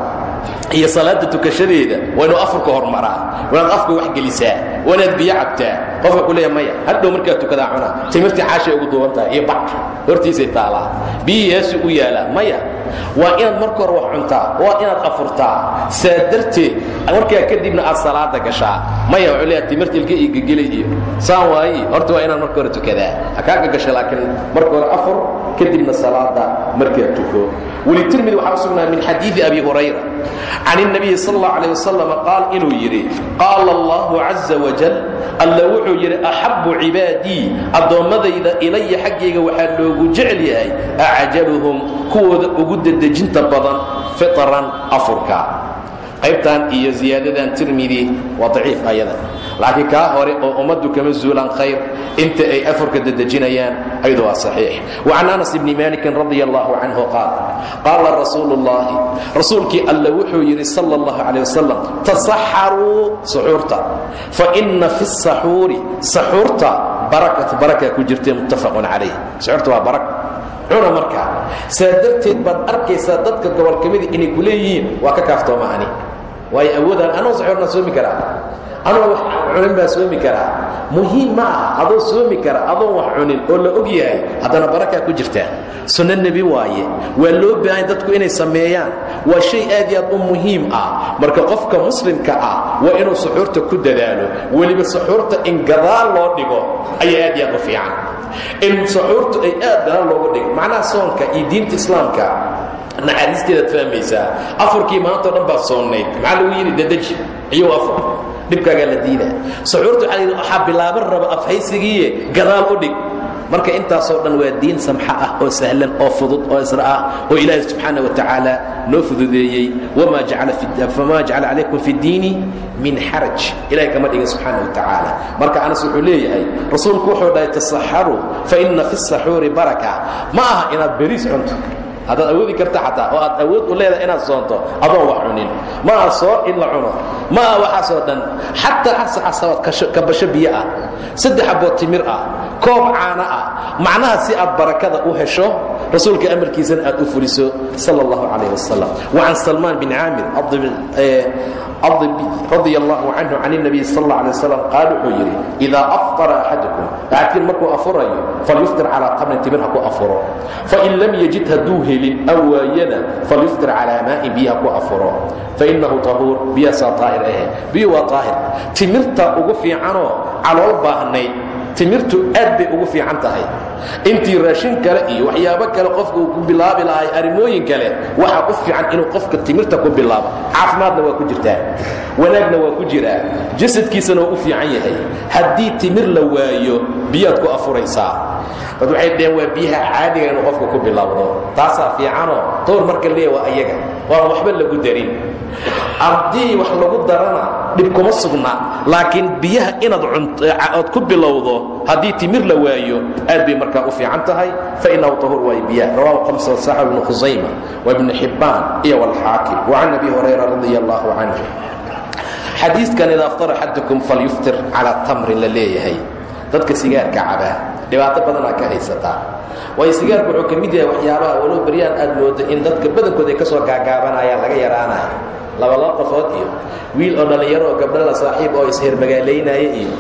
iyo salaada tukashadeeda waa inuu afurka hormaraa. Waa inaad afka wax gelisaa waa biyo cabtaa. Qofka ku leeya maya hadhow markaad tukadaa cuna. Timirtii caashay ugu duuban tahay iyo bac. Hortiisay taalaa. Biyihii heesuu u yaalaa maya waa inaad marka hore wax cuntaa waa inaad afurtaa. Saa darteed markaa kadibna aad salaada gashaa. Maya wuxuu leeyahay timirta ilka iyo gegelay iyo. Saan waayi horta waa inaad marka hore tukadaa. Ha kaa laakiin marka hore afur kadibna salaada markaa tuko welitirmidi waxaa u sugnaa min xadiidi abi hurayra can الnabiyi sal اllah alيه wasalam qaal inuu yidhi qaala allahu caza wajal alla wuxuu yidhi axabu cibaadii addoommadayda ilaya xaggayga waxaa loogu jecel yahay acjaluhum kuwooda ugu dedejinta badan fiطran afurka qaybtan iyo ziyaadadan tirmidi waa daciif ayada laakiin kaa hore oo ummaddu kama zuulaan khayr inta ay afarka dedejinayaan ayadu waa saxiix. Wacan anas ibni maalikin radia allahu canhu qaal qaala rasuulu ullahi wuxuu yidhi sala allahu calay wasalam tasaxaruu fa inna fi saxuuri saxuurta barakat baraka ku jirtay muttafaqun calayh. Suxuurta waa baraka cuna markaa saa darteed baad dadka gobol kamida inay ku waa ka kaaftooma ani waayo awoodaan anoo suxuurna soomi anoo wax cunin baa soomi karaa. Muhiim ma aha adoo soomi kara adoon wax cunin oo la og yahay haddana barakaa ku jirtaa sunno nebi waaye waa loo baahan dadku inay sameeyaan. Waa shay aad iyo aad u muhiim ah. Marka qofka muslimka ah waa inuu suxuurta ku dadaalo. Weliba suxuurta in gadaal loo dhigo ayaa aad iyo aad u fiican. In suxuurtu ay aad gadaal loogu dhigo macnaha soonka iyo diinta islaamka naxariisteedaad fahmaysaa. Afurkii maantao dhan baad soonnayd maxaa lagu yidhi? Dadeji. Iyou afur dhibkaagaa la diidaa. Suxuurta waxaa yidhi waxaa bilaaban raba afhaysigiiye gadaal u dhig. Marka intaasoo dhan waa diin samxa ah oo sahlan oo fudud oo isra ah oo ilaahay subxaana wa tacaala noo fududeeyey. Famaa jacala calaykum fi ddiini min xaraj. Ilahay kama dhigin subxaana wa tacaala. Marka anas wuxuu leeyahay rasuulku wuxuu dhahay tasaxaruu fa inna fi saxuuri baraka. Ma aha inaad beriis cunto haddaad awoodi karta xataa oo aad awood u leedahay inaad soonto adoon wax cunin. Ma aha soo in la cuno. Ma aha waxaasoo dhan. Xataa xasaxasabaad kabasho biyo ah. Saddex abood timir ah. Koob caano ah. Macnaha si aad barakada u hesho rasuulka amarkiisana aad u fuliso sal اllahu calayh wasalam wacan salmaan bin caamir radi allahu canhu can الnabiy sal اlه alيه wasalam qaal wuxuu yidhi idaa afطara axadukum axadkiin markuu afurayo falyuftir calىa qamrin timir ha ku afuro fain lam yajid hadduu helin aw waayana falyuftir calىa maa'in biyo ha ku afuro fainahu طahuur biyaasaa طaahir ahe biyo waa طaahir timirta ugu fiicanoo calool baahnayd timirtu aad bay ugu fiican tahay. Intii raashin kale iyo waxyaabo kale qofka uu ku bilaabi lahay arrimooyin kale waxaa u fiican inuu qofka timirta ku bilaabo. Caafimaadna waa ku jirtaa. Wanaagna waa ku jiraa. Jasadkiisana waa u fiican yahay. Haddii timir la waayo biyaad ku afuraysaa. Dad waxay dhaheen waa biyaha caadiga inuu qofku ku bilowdo taasaa fiicanoo? Dowr marka leeya waa ayaga waan waxba lagu darin. Haddii wax lagu darana dhib kuma sugna laakiin biyaha inaad ku bilowdo haddii timir la waayo aad bay markaa u fiican tahay. Fainahu tahuur waay biyaha. Rawahu qamsa wasaxa ibnu khusayma wa ibnu xibbaan iyo walxaakim wacan abi hurayra radia allahu canhu. Xadiidkan ida aftara axadukum falyuftir calaa tamrin la leeyahay. Dadka sigaarka cabaa dhibaato badanaa ka haysataa waayo sigaarku wuxuu ka mid yahay waxyaabaha walow beryaan aad moodo in dadka badankood ay ka soo laga yaraanaya laba laba qofood iyo wiil oo dhallinyaro gabdho la saaxiib oo ishermagaalaynaya iyo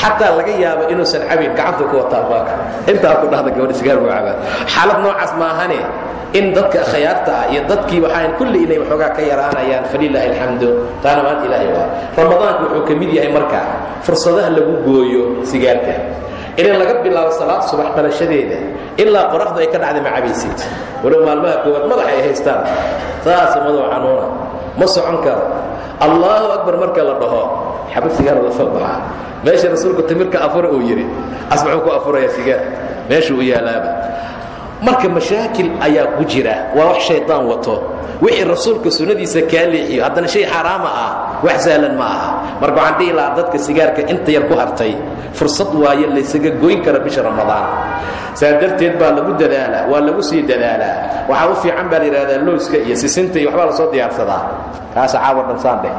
xataa laga yaabo inuusan cabin gacanta ku wataa baaka intaa ku dhahda gabadha sigaar buu cabaa. Xaalad noocaas maahane in dadka khayaarta ah iyo dadkii waxaan kulli inay waxoogaa ka yaraanayaan falilaahi alxamdu taana maanta ilaahay waa. Ramadaanku wuxuu ka yahay markaa fursadaha lagu gooyo sigaarka in laga bilaabo salaad subax dhalashadeeda ilaa qoraxdu ay ka dhacda macabaysid. Walow maalmaha koowaad madax ay haystaan. Saasa madow xanuuna ma socon karo. Allahu akbar marka la dhaho xabad sigaar la soo baxaa. Meesha rasuulku timirka afura uu yidhi as muxuu ku afurayaa sigaar. Meeshuu u yaalaaba marka mashaakil ayaa ku jira waa wax shaydaan wato. Wixii rasuulka sunnadiisa kaa leexiyo haddana shay xaaraama ah wax sahlan ma aha. Marka waxaan dhihi lahaa dadka sigaarka inta yar ku hartay fursad waaye laysaga goyn kara bisha ramadaan. Saa darteed baa lagu dadaalaa waa lagu sii dadaalaa waxaa u fiican baa la yidhahdaa looska iyo sisinta iyo waxbaa la soo diyaarsadaa kaasa caawa dhansaan dheh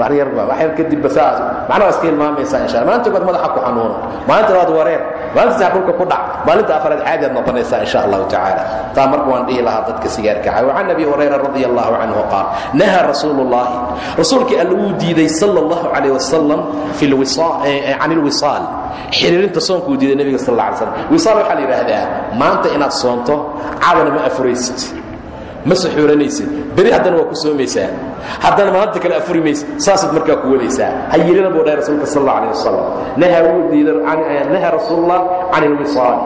wax yar kadibba saas. Macnaha iska ilmaamaysaa insha Allah. Maalinta kood madaxa ku xanuuno. Maalinta labaad wareer maalinta sax dhulka ku dhac. Maalinta afraad caadi aad noqonaysaa insha Allah tacaala. Taa marka waan dhihi lahaa dadka sigaarka caawa can nabi hurayra radiyallahu anhu qaal naha rasuulullah rasuulki aluu diiday sallallahu alayhi wasallam fi alwisaal an alwisaal xiriirinta soonku diiday nabiga sallallahu alayhi wasallam. Wisaal waxa la yiraahdaa maanta inaad soonto caadana ma afuraysid. Ma saxuuranaysid beri haddana waa ku soomaysaa haddana maalinta kale afuri maysa. Markaa ku walaysaa ha buu dhahay rasuulka sal alla wasalam naha wuu diiday naha rasuulullah can ilwisaal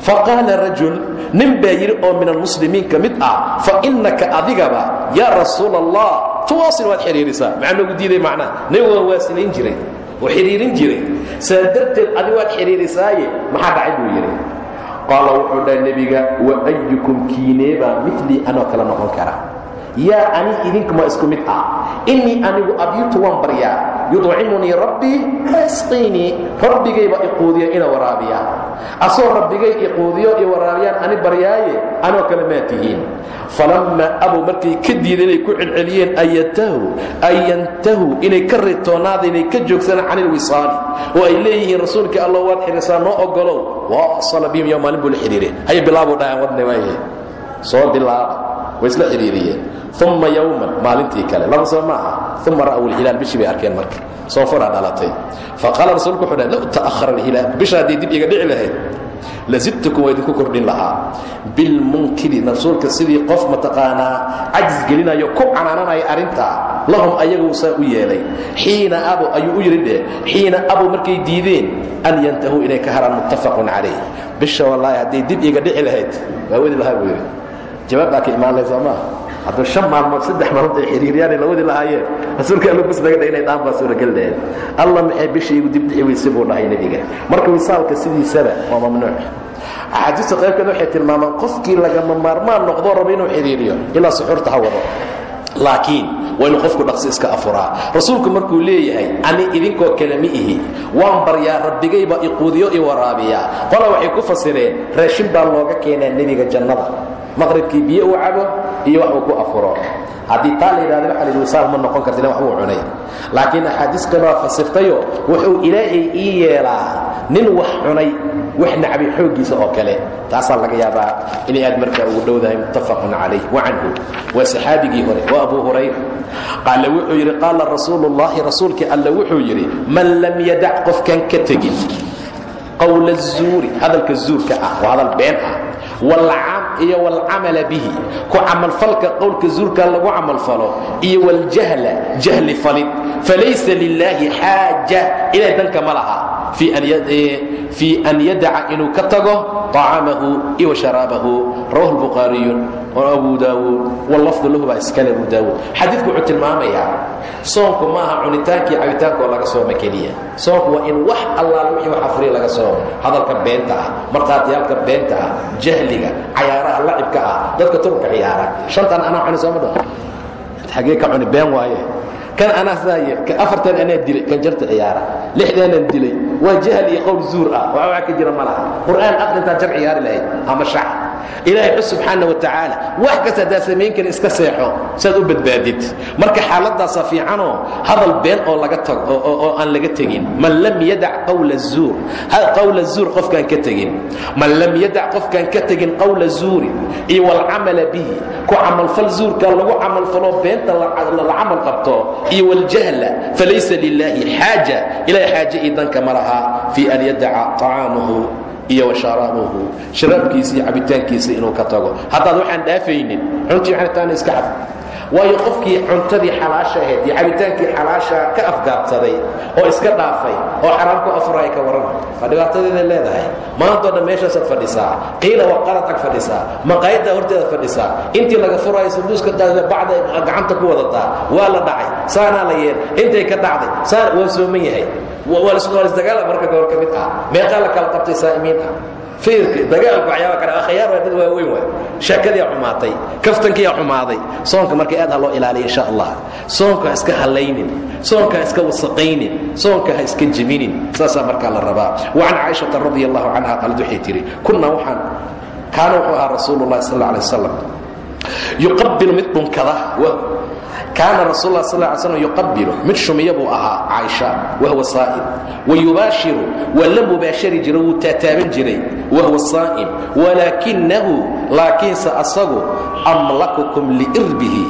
faqaala rajul nin baa yidhi oo min almuslimiin ka mid ah fa innaka adigaba yaa rasuula allah tuwaasil waad xidhiirisaa maxaa noogu diiday macnaha? Nabigu waa waasilayn jiray oo xidhiirin jiray. Saa darteed adi waad xidhiirisaaye maxaa dhacay buu yidhi? Qaala yaa ani idinkuma isku mid ah. Innii anigu abyutu waan baryaa yudcimunii rabbii asqiinii rabbigayba iquudiya ina waraabiya. Asoo rabbigay iquudiyo i waraabiyaan ani baryaaye anoo kale maa tihiin. Falammaa abow markay ka diida inay ku celceliyeen ayatahu yantahu inay ka ritoonaada inay ka joogsanaan can oo ay leeyihiin rasuulkii allah waad xidhiirsaa noo ogolow. Waasala bihim yo maalin buu la xidhiire haya bilaabuu dhahaan wadna waaye. Soo bilaaba way isla xidhiiriyeen uma yowman maalintii kale laba soo maaha uma ra'w alhilaal bishii bay arkeen marka. Soofaraa dhalatay. Faqaala rasuulku wuxuu dhahay low ta'ahara alhilaal. Bisha hadday dib iga dhici lahayd lazidtukum waa idinku kordhin lahaa. Bilmunkiri rasuulka sidii qof mataqaanaa cajis gelinayo ku canaananaya arrintaa lahum ayaguu saa u yeelay. Xiina abo ayuu u yidhi dheh xiina abo markay diideen an yantahuu inay ka haraan muttafaqun calayh. Bisha wallaahi hadday dib iga dhici lahayd waa wadi lahaa buu yidhi jawaab baa ka imaan lahay soo maa hadduu shan maalmood saddex maalmood ay xiriiriyaan ay la wadi lahaayeen rasuulka alla kusnaga dha inay dhaan baa suuragal dhaheen alla maxay bisha igu dibdhici weyse buu dhahay nebiga? Marka wisaalka sidiisaba waa mamnuuc. Axaadiista qaybkeed waxay tilmaamaan qofkii lagama maarmaan noqdoo raba inuu xidhiiriyo ilaa suxuurta ha wado. Laakiin waa inuu qofku dhaqsi iska afuraa. Rasuulku markuu leeyahay ani idinkoo kale ma ihi waan baryaa rabbigayba iquudiyo i waraabiyaa. Qola waxay ku fasireen raashin baa looga keenaa nebiga jannada maqribkii biyo uu cabo iyo wax uu ku afuro. Haddii taa la yidhahda waxa la yidhi wisaal ma noqon karta ila waxbuu cunay. Laakiin axaadiis waa fasirtayo wuxuu ilaahay ii yeelaa nin wax cunay wax nacbay xooggiisa oo kale. Taasaa laga yaabaa inay aad markaa ugu dhowdahay muttafaqun calayh. Wa canhu waa saxaabigii hore waa abu hurayra. Qaala wuxuu yidhi qaala rasuulu ullahi rasuulkii alla wuxuu yidhi man lam yadac qofkaan ka tegin qowla الzuuri hadalka zuurka ah waa hadal been ah iyo wاlcamala bihi ku camalfalka qowlka zuurka lagu camalfalo iyo wاljahla jahli falid falaysa lilaahi xaaja ilay danka ma laha fii an yadaca inuu ka tago طacaamahu iyo sharaabahu rawahu الbukhaariyu abu daawuud wlafdu lahu baa iskale abu daawuud xadiidku wuxuu tilmaamayaa soonku ma aha cunitaankii cabitaanka oo laga sooma keliya soonku waa in wax allaal wixii wax afriya laga soomo hadalka beenta ah markhaatiyaalka beenta ah jahliga cayaaraha lacibka ah. Dadka turubka ciyaara shantan anaa cuni sooma dho xagee ka cuni been waaye. Kan anaa sidaa kan afartan anaa dilay kan jarta ciyaara. Lixdaanan dilay. Waa jahal iyo qowl zuur ah. Waa wax ka jira ma laha qur'aan aqrintaa jar ciyaari lahayd. Ama shac ilaahay xus subxaana wa tacaala wax kasta haddaad samayn karin iska seexo saad u badbaadid. Marka xaaladaasaa fiicanoo hadal been oo laga tago oo aan laga tegin. Man lam yadac qawla zuur qawla zuur qofkaan ka tegin. Man lam yadac qofkaan ka tegin qawla zuuri iyo walcamala bihi ku camalfal zuurka lagu camalfalo beenta la camal qabto iyo waljahla falaysa lilaahi xaaja. Ilahay xaaje io danka ma laha fii an yadaca طacaamahu iyo washaraabuhu sharaabkiisa iyo cabitaankiisa inuu ka tago. Haddaad waxaan dhaafaynin runtii cabitaana iska cab waayo qofkii cuntadii xalaasha ahayd iyo cabitaankii xalaasha ka afgaabsaday oo iska dhaafay oo xaraam ku afuraya ka warran waa dhibaatadeeday leedahay maantao dhan meeshaasaad fadhisaa qiila waa qalad ag fadhisaa maqaayaddaa horteeda fadhisaa intii laga furaayo sanduuska bacda gacanta ku wadataa waa la dhacay saanaa la yeel intay ka dhacday saan waa sooman yahay. Waa lisdagaala marka gobol ka mid ah. Meeqaa la kala qabtay saa'imiin ah fiirki dagaalku waxyaaba kale akhyaar waa dad waaweyn waay sheekadiiaa xumaatay kaftankiiaa xumaaday. Soonka marka aad ha loo ilaaliya insha allah. Soonka ha iska hallaynin soonka ha iska wasaqaynin soonka ha iska jeminin saasaa markaa la rabaa. Wacan caaishata radi allahu canha qaalad waxay tihi kunnaa waxaan kaana wuxuu ahaa rasuulu llahi sal alla alay wasalam yuqabilu mid dhunkada kaana rasul sal slam yuqabilu mid shumiya buu ahaa caaisha wahwa saa'im wayubaashiru waa la mubaashari jira wuu taataaban jiray wahwa saa'im walaakinahu laakiinse asagu amlakukum liirbihi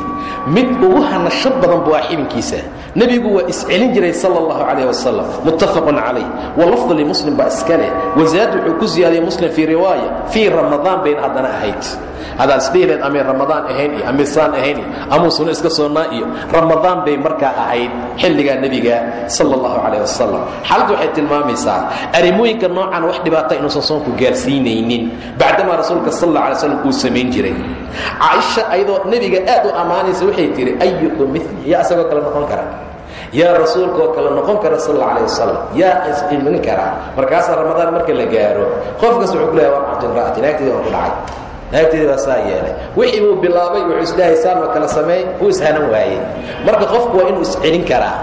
mid ugu hanasho badan buu ah xibinkiisa nebigu waa iscelin jiray sal اllahu calayh wasalam muttafaqun calayh walafdu limuslim baa iska leh wazaad wuxuu ku ziyaadiyey muslim fii riwaaya fii bayna haddana ahayd hadaad isdhihileed amay ramadaan ahayn iyo amisaan ahayn iyo amuu iska soonnaa iyo ramadaan bay markaa ahayd xilligaa nebiga sal اllahu calayh wasalam xaaladdu waxay tilmaamaysaa arrimooyinka noocan wax dhibaata inuusan soonku gaarsiinaynin bacdamaa rasuulka sal alla alay uu samayn jiray. Caaisha ayadoo nebiga aad u ammaanaysa waxay tihi ayukum mili yaa isagoo kale noqon kara. Yaa rasuulkaoo kale noqon kara sal alay wasalam yaa isimin karaa markaasaa ramadaan marka la gaaro qof kasta wuxuu ku lehay waa cabdimra'ati naagteeda ku dhacay naagteedii baa saa yeelay. Wixii buu bilaabay wuxuu isdhahay saanoo kale sameey wuu ishanan waayey marka qofku waa inuu iscelin karaa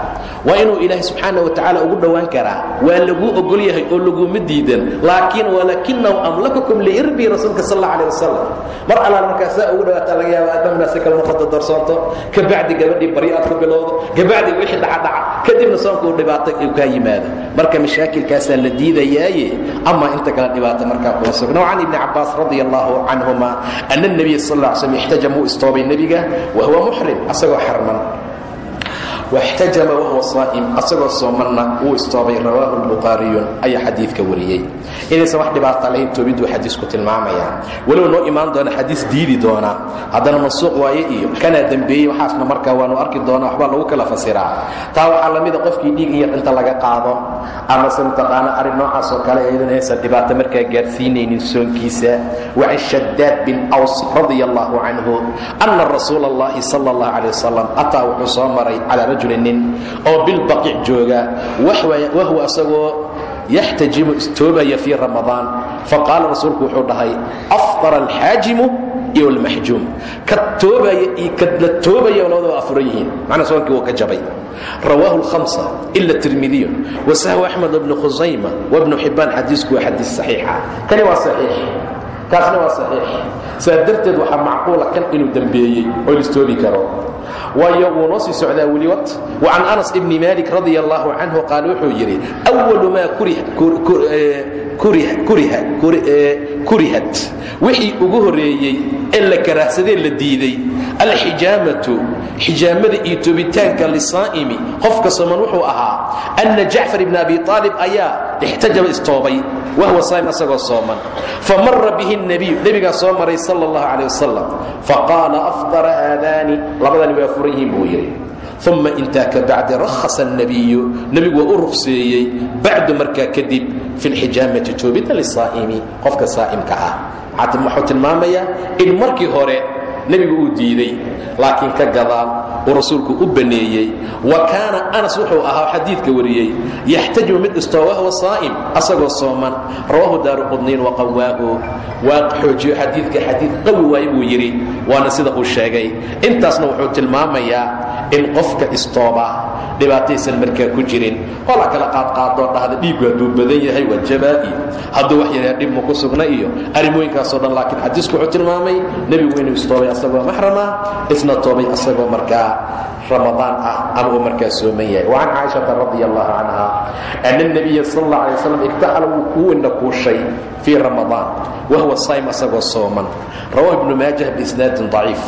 waa inuu ilaahay subxaana wa tacaala ugu dhowaan karaa. Waa laguu ogol yahay oo laguma diidan laakiin walakinahu amlakakum liirbii rasuulka sal alla alih wasalam mar allaal markaa ugu dhawaataa laga yaaba aadamna si kale noqoto darsoonto. Ka bacdi gabadhii baryo aad ku bilowdo. Kabacdi wixii dhacadhaca kadibna soonkuu dhibaato u kaa yimaado. Marka mashaakilkaasaa la diidayaaye. Amaa inta kale dhibaato markaa kuma sugna. Can ibni cabaas radi allahu canhuma ana nabiya sal l slam ixtaja muu istoobay wa huwa muxrim asagoo xarman. واxtajama wahuwa saa'im asagoo soomanna wuu istoobay rawaahu الbukhaariyun ayaa xadiidka wariyey inaysan wax dhibaata lahayn toobiduu xadiisku tilmaamaya walow noo imaan doona xadiis diidi doona haddana mansuuq waaye iyo kanaa dembeeyey waxaasna markaa waanu arki doonaa waxbaa lagu kala fasiraa taa waxaa la mida qofkii dhiig iyo inta laga qaado amase mataqaana arrin noocaas oo kale iyaduna inaysan dhibaato markaa gaarsiinaynin soonkiisa wacan shadaad bin aws radia allahu canhu ana rasuula اllahi sal اllah alيه wasalam ataa wuxuu soo maray calaa rajulin nin oo bilbaqic jooga. Wahwa isagoo yaxtajimu istoobaya fii ramadaan. Faqaala rasuulku wuxuu dhahay afطara alxaajimu iyo almaxjuum ka toobaya iyo ka la toobaya labadaba afuran yihiin. Macnaa soonkii wuu ka jabay. Rawaahu اlhamsa ila tirmidiyu wasahwa axmed bnu khusayma wabnu xibaan xadiisku waa xadiis saxiixa kani waa saxiix. Kaasna waa saxiix. Saa darteed waxaa kan inuu dembeeyey oo listoobi karo waayo wuu noo sii socdaa weliwad wacan anas ibni malik radia allahu canhu qaal wuxuu yidhi walu maa kurihat wixii ugu horeeyey ee la karaahsadee la diiday alxijaamatu xijaamada iyo toobitaanka lisaa'imi qofka sooman wuxuu ahaa anna jacfar ibn abi aalib ayaa ixtajaba istoobay wahwa saa'im asagoo sooman famara bihi nebiyu nebigaa soo maray sal اllahu calيه wasalam faqaala afطara haadaani labadani waa furan yihiin buu yidhi uma intaa ka bacdi rakhasa الnabiyu nebigu waa u rukseeyey bacdu markaa kadib fi اlxijaamati toobida lisaa'imi qofka saa'imka ah wuxuu tilmaamayaa in markii hore nebigu uu diiday laakiin ka gadaal uu rasuulku u baneeyey. Wa kaana anas wuxuu ahaa xadiidka wariyey yaxtaju mid istoo wahwa saa'im asagoo sooman. Rawaahu daaru qudniin waqawaahu waa xoojiyo xadiidka xadiid qawi waaye buu yidhi waana sida uu sheegay. Intaasna wuxuu tilmaamayaa in qofka istooba dhibaataysan markaa ku jirin. Oo la kala qaadqaadoo dhahda dhiigu hadduu badan yahay waa jabaa'i hadduu wax yaraa dhib muku sugna iyo arrimooyinkaasoo dhan laakiin xadiisku wuxuu tilmaamay nebigu inuu istoobay asagoo maxram isna toobay asagoo markaa ramadaan ah ama uu markaa sooman yahay. Wa caaishata radi allahu canha ana nebiya sal alla alay waslam igtaxala wuu kuu indhakuushay fii ramadaan wahuwa saym asagoo sooman. Rawahu ibnu maajah biisnaadin daciif.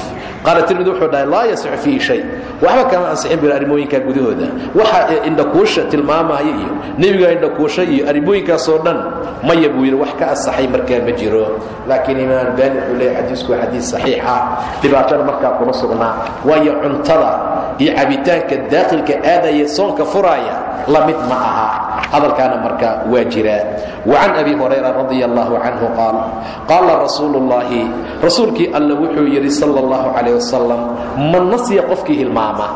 Qaala tirmidi wuxuu dhahay laa yasixu fiihi shay. Waxba kama ansixin bir arrimooyinkaa gudahooda waxa indhakuusha tilmaamaya iyo nebigaa indhakuusha iyo arrimooyinkaasoo dhan maya buu yidhi wax ka asaxay markaa ma jiro. Laakiin imaam albani wuxuu leeyahy xadiisku waa xadiis saxiixa dhibaatada markaa kuma sugnaa waayo cuntada iyo cabitaanka daaqilka aadaya soonka furaaya la mid ma aha. Hadalkaana markaa waa jiraa wacan abi hurayra radi allahu canhu qaal qaala rasuulu ullaahi rasuulkii alla wuxuu yidhi sal اllahu calayh wasalam man nasya qofkii hilmaama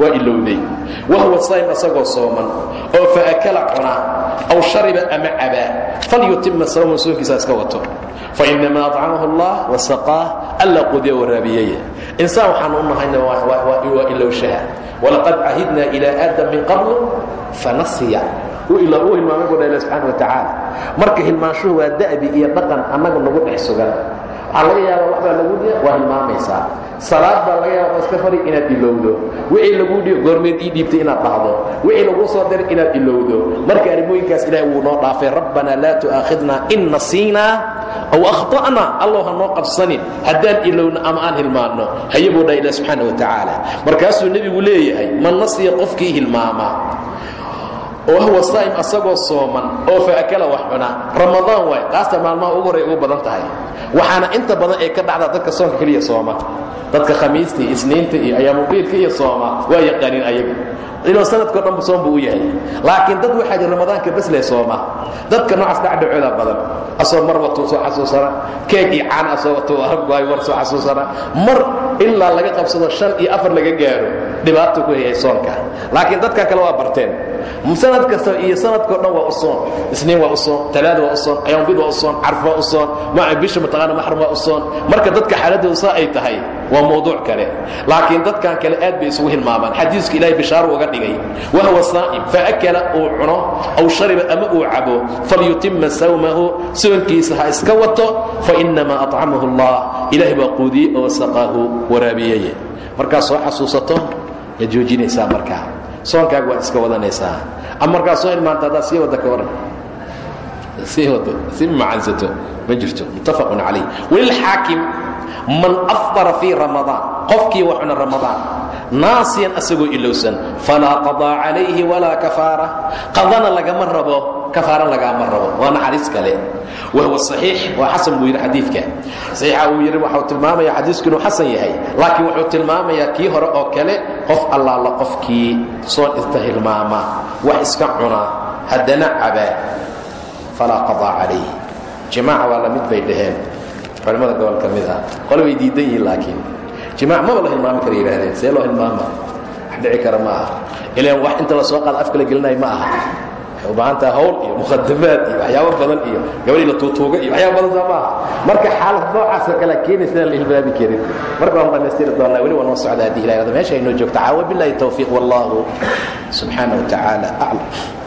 waa ilowday wahuwa saym asagoo sooman oo faakala cuna aw shariba ama cabaa falyutima sawman soonkiisa iska wato. Fainamaa acamahu allah wasaqaah alla qudiya waraabiyaya insaan waxaan u nahayna waa ilowshaha. Walaqad cahidnaa ilaa aadam min qabl fanasiya uu hilmaamay bu dha ila subxana watacaala marka hilmaanshuhu waa da'bi iyo dhaqan annaga nagu dhex sugan waxaa laga yaaba wax baa lagu dhiya waa hilmaamaysaa salaad baa laga yaaba iska fari inaad ilowdo. Wixii laguu dhiyo goormeed ii dhiibtay inaad dhahdo wixii laguu soo diray inaad ilowdo. Marka arrimooyinkaas ilaahay wuu noo dhaafay rabbanaa laa tu'aakhidnaa in nasiinaa aw akhta'na. Allow ha noo qabsanin haddaan ilowno ama aan hilmaanno. Haye buu dhaha ilah subxaana wa tacaala markaasuu nebigu leeyahay man nasiya qofkii hilmaama oo huwa saa'im asagoo sooman oo faakala wax cuna ramadaan waay qaasta maalmaha ugu horey ugu badan tahay. Waxaana inta badan ee ka dhacda dadka soonka keliya sooma. Dadka khamiista isniinta iyo ayaamubiidka iyo sooma waa yaqaaniin ayaga inuu sanadkao dhanba soon buu yahay. Laakiin dad waxaa jir ramadaanka besle sooma. Dadka noocaas dhacdhacooda badan asoo mar watuu soo xasuusana. Keeg iyo caan asoo watuu aragaayo war soo xasuusana. Mar ilaa laga qabsado shan iyo afar laga gaaro dhibaato ku hayay soonka laakiin dadka kale waa barteen sanad kasta iyo sanadkao dhan waa u soon. Isniin waa u soon talaada waa u soon ayaambid waa u soon carf waa u soon bisha mataqaana maxram waa u soon. Marka dadka xaaladooda saa ay tahay waa mawduuc kale. Laakiin dadkan kale aad bay isugu hilmaamaan. Xadiiska ilaahay bishaaru uga dhigay wahwa saa'im faakala uu cuno aw shariba ama uu cabo falyutima sawmahu soonkiisa ha iska wato fainamaa acamahu allah. Ilaahay baa quudiyey oo saqaahu waraabiyeye. Markaad soo xasuusato yaad joojinaysaa markaa soonkaaga waad iska wadanaysaa. Ama markaad soo hilmaanta haddaad sii wadda ka waran sii wado si macansato ma jirto. Muttafaqun calayh walilxaakim man afdara fii ramadaan qofkii wax cuna ramadaan naasiyan asagoo ilowsan falaa qadaa calayhi walaa kafaara. Qadana lagama rabo kafaara lagaama rabo. Waa naxariis kale. Wahuwa saxiix. Waa xasan buu yidhi xadiidka. Saxiixa uu yidhi waxau tilmaamaya xadiisku inuu xasan yahay. Laakiin wuxuu tilmaamayaa kii hore oo kale qof allaala qofkii soon ista hilmaama. Wax iska cuna. Haddana cabaa falaa qadaa calayh jimaaca waa la mid bay dhaheen. Culimmada gobol ka mid ah. Qole way diidan yihiin laakiin. Jimaac maba la hilmaami kara yidhahdeen see loo hilmaama? Wax dhici kara ma aha. Ilaan wax inta la soo qaada afka la gelinayo ma aha waxay u baahan taha hawl iyo mukhadamaad iyo waxyaabo badan iyo gabadhii la tuutuuga iyo waxyaaba badan soo marka xaalad noocaasoo kale keenaysa inaan la hilmaami karin. Marka waan dhamaystiri doonaa weli waa noo socda haddii ilahay meesha aynoo joogta caawa billahi tawfiiq wallahu subxaana wa tacaala aclam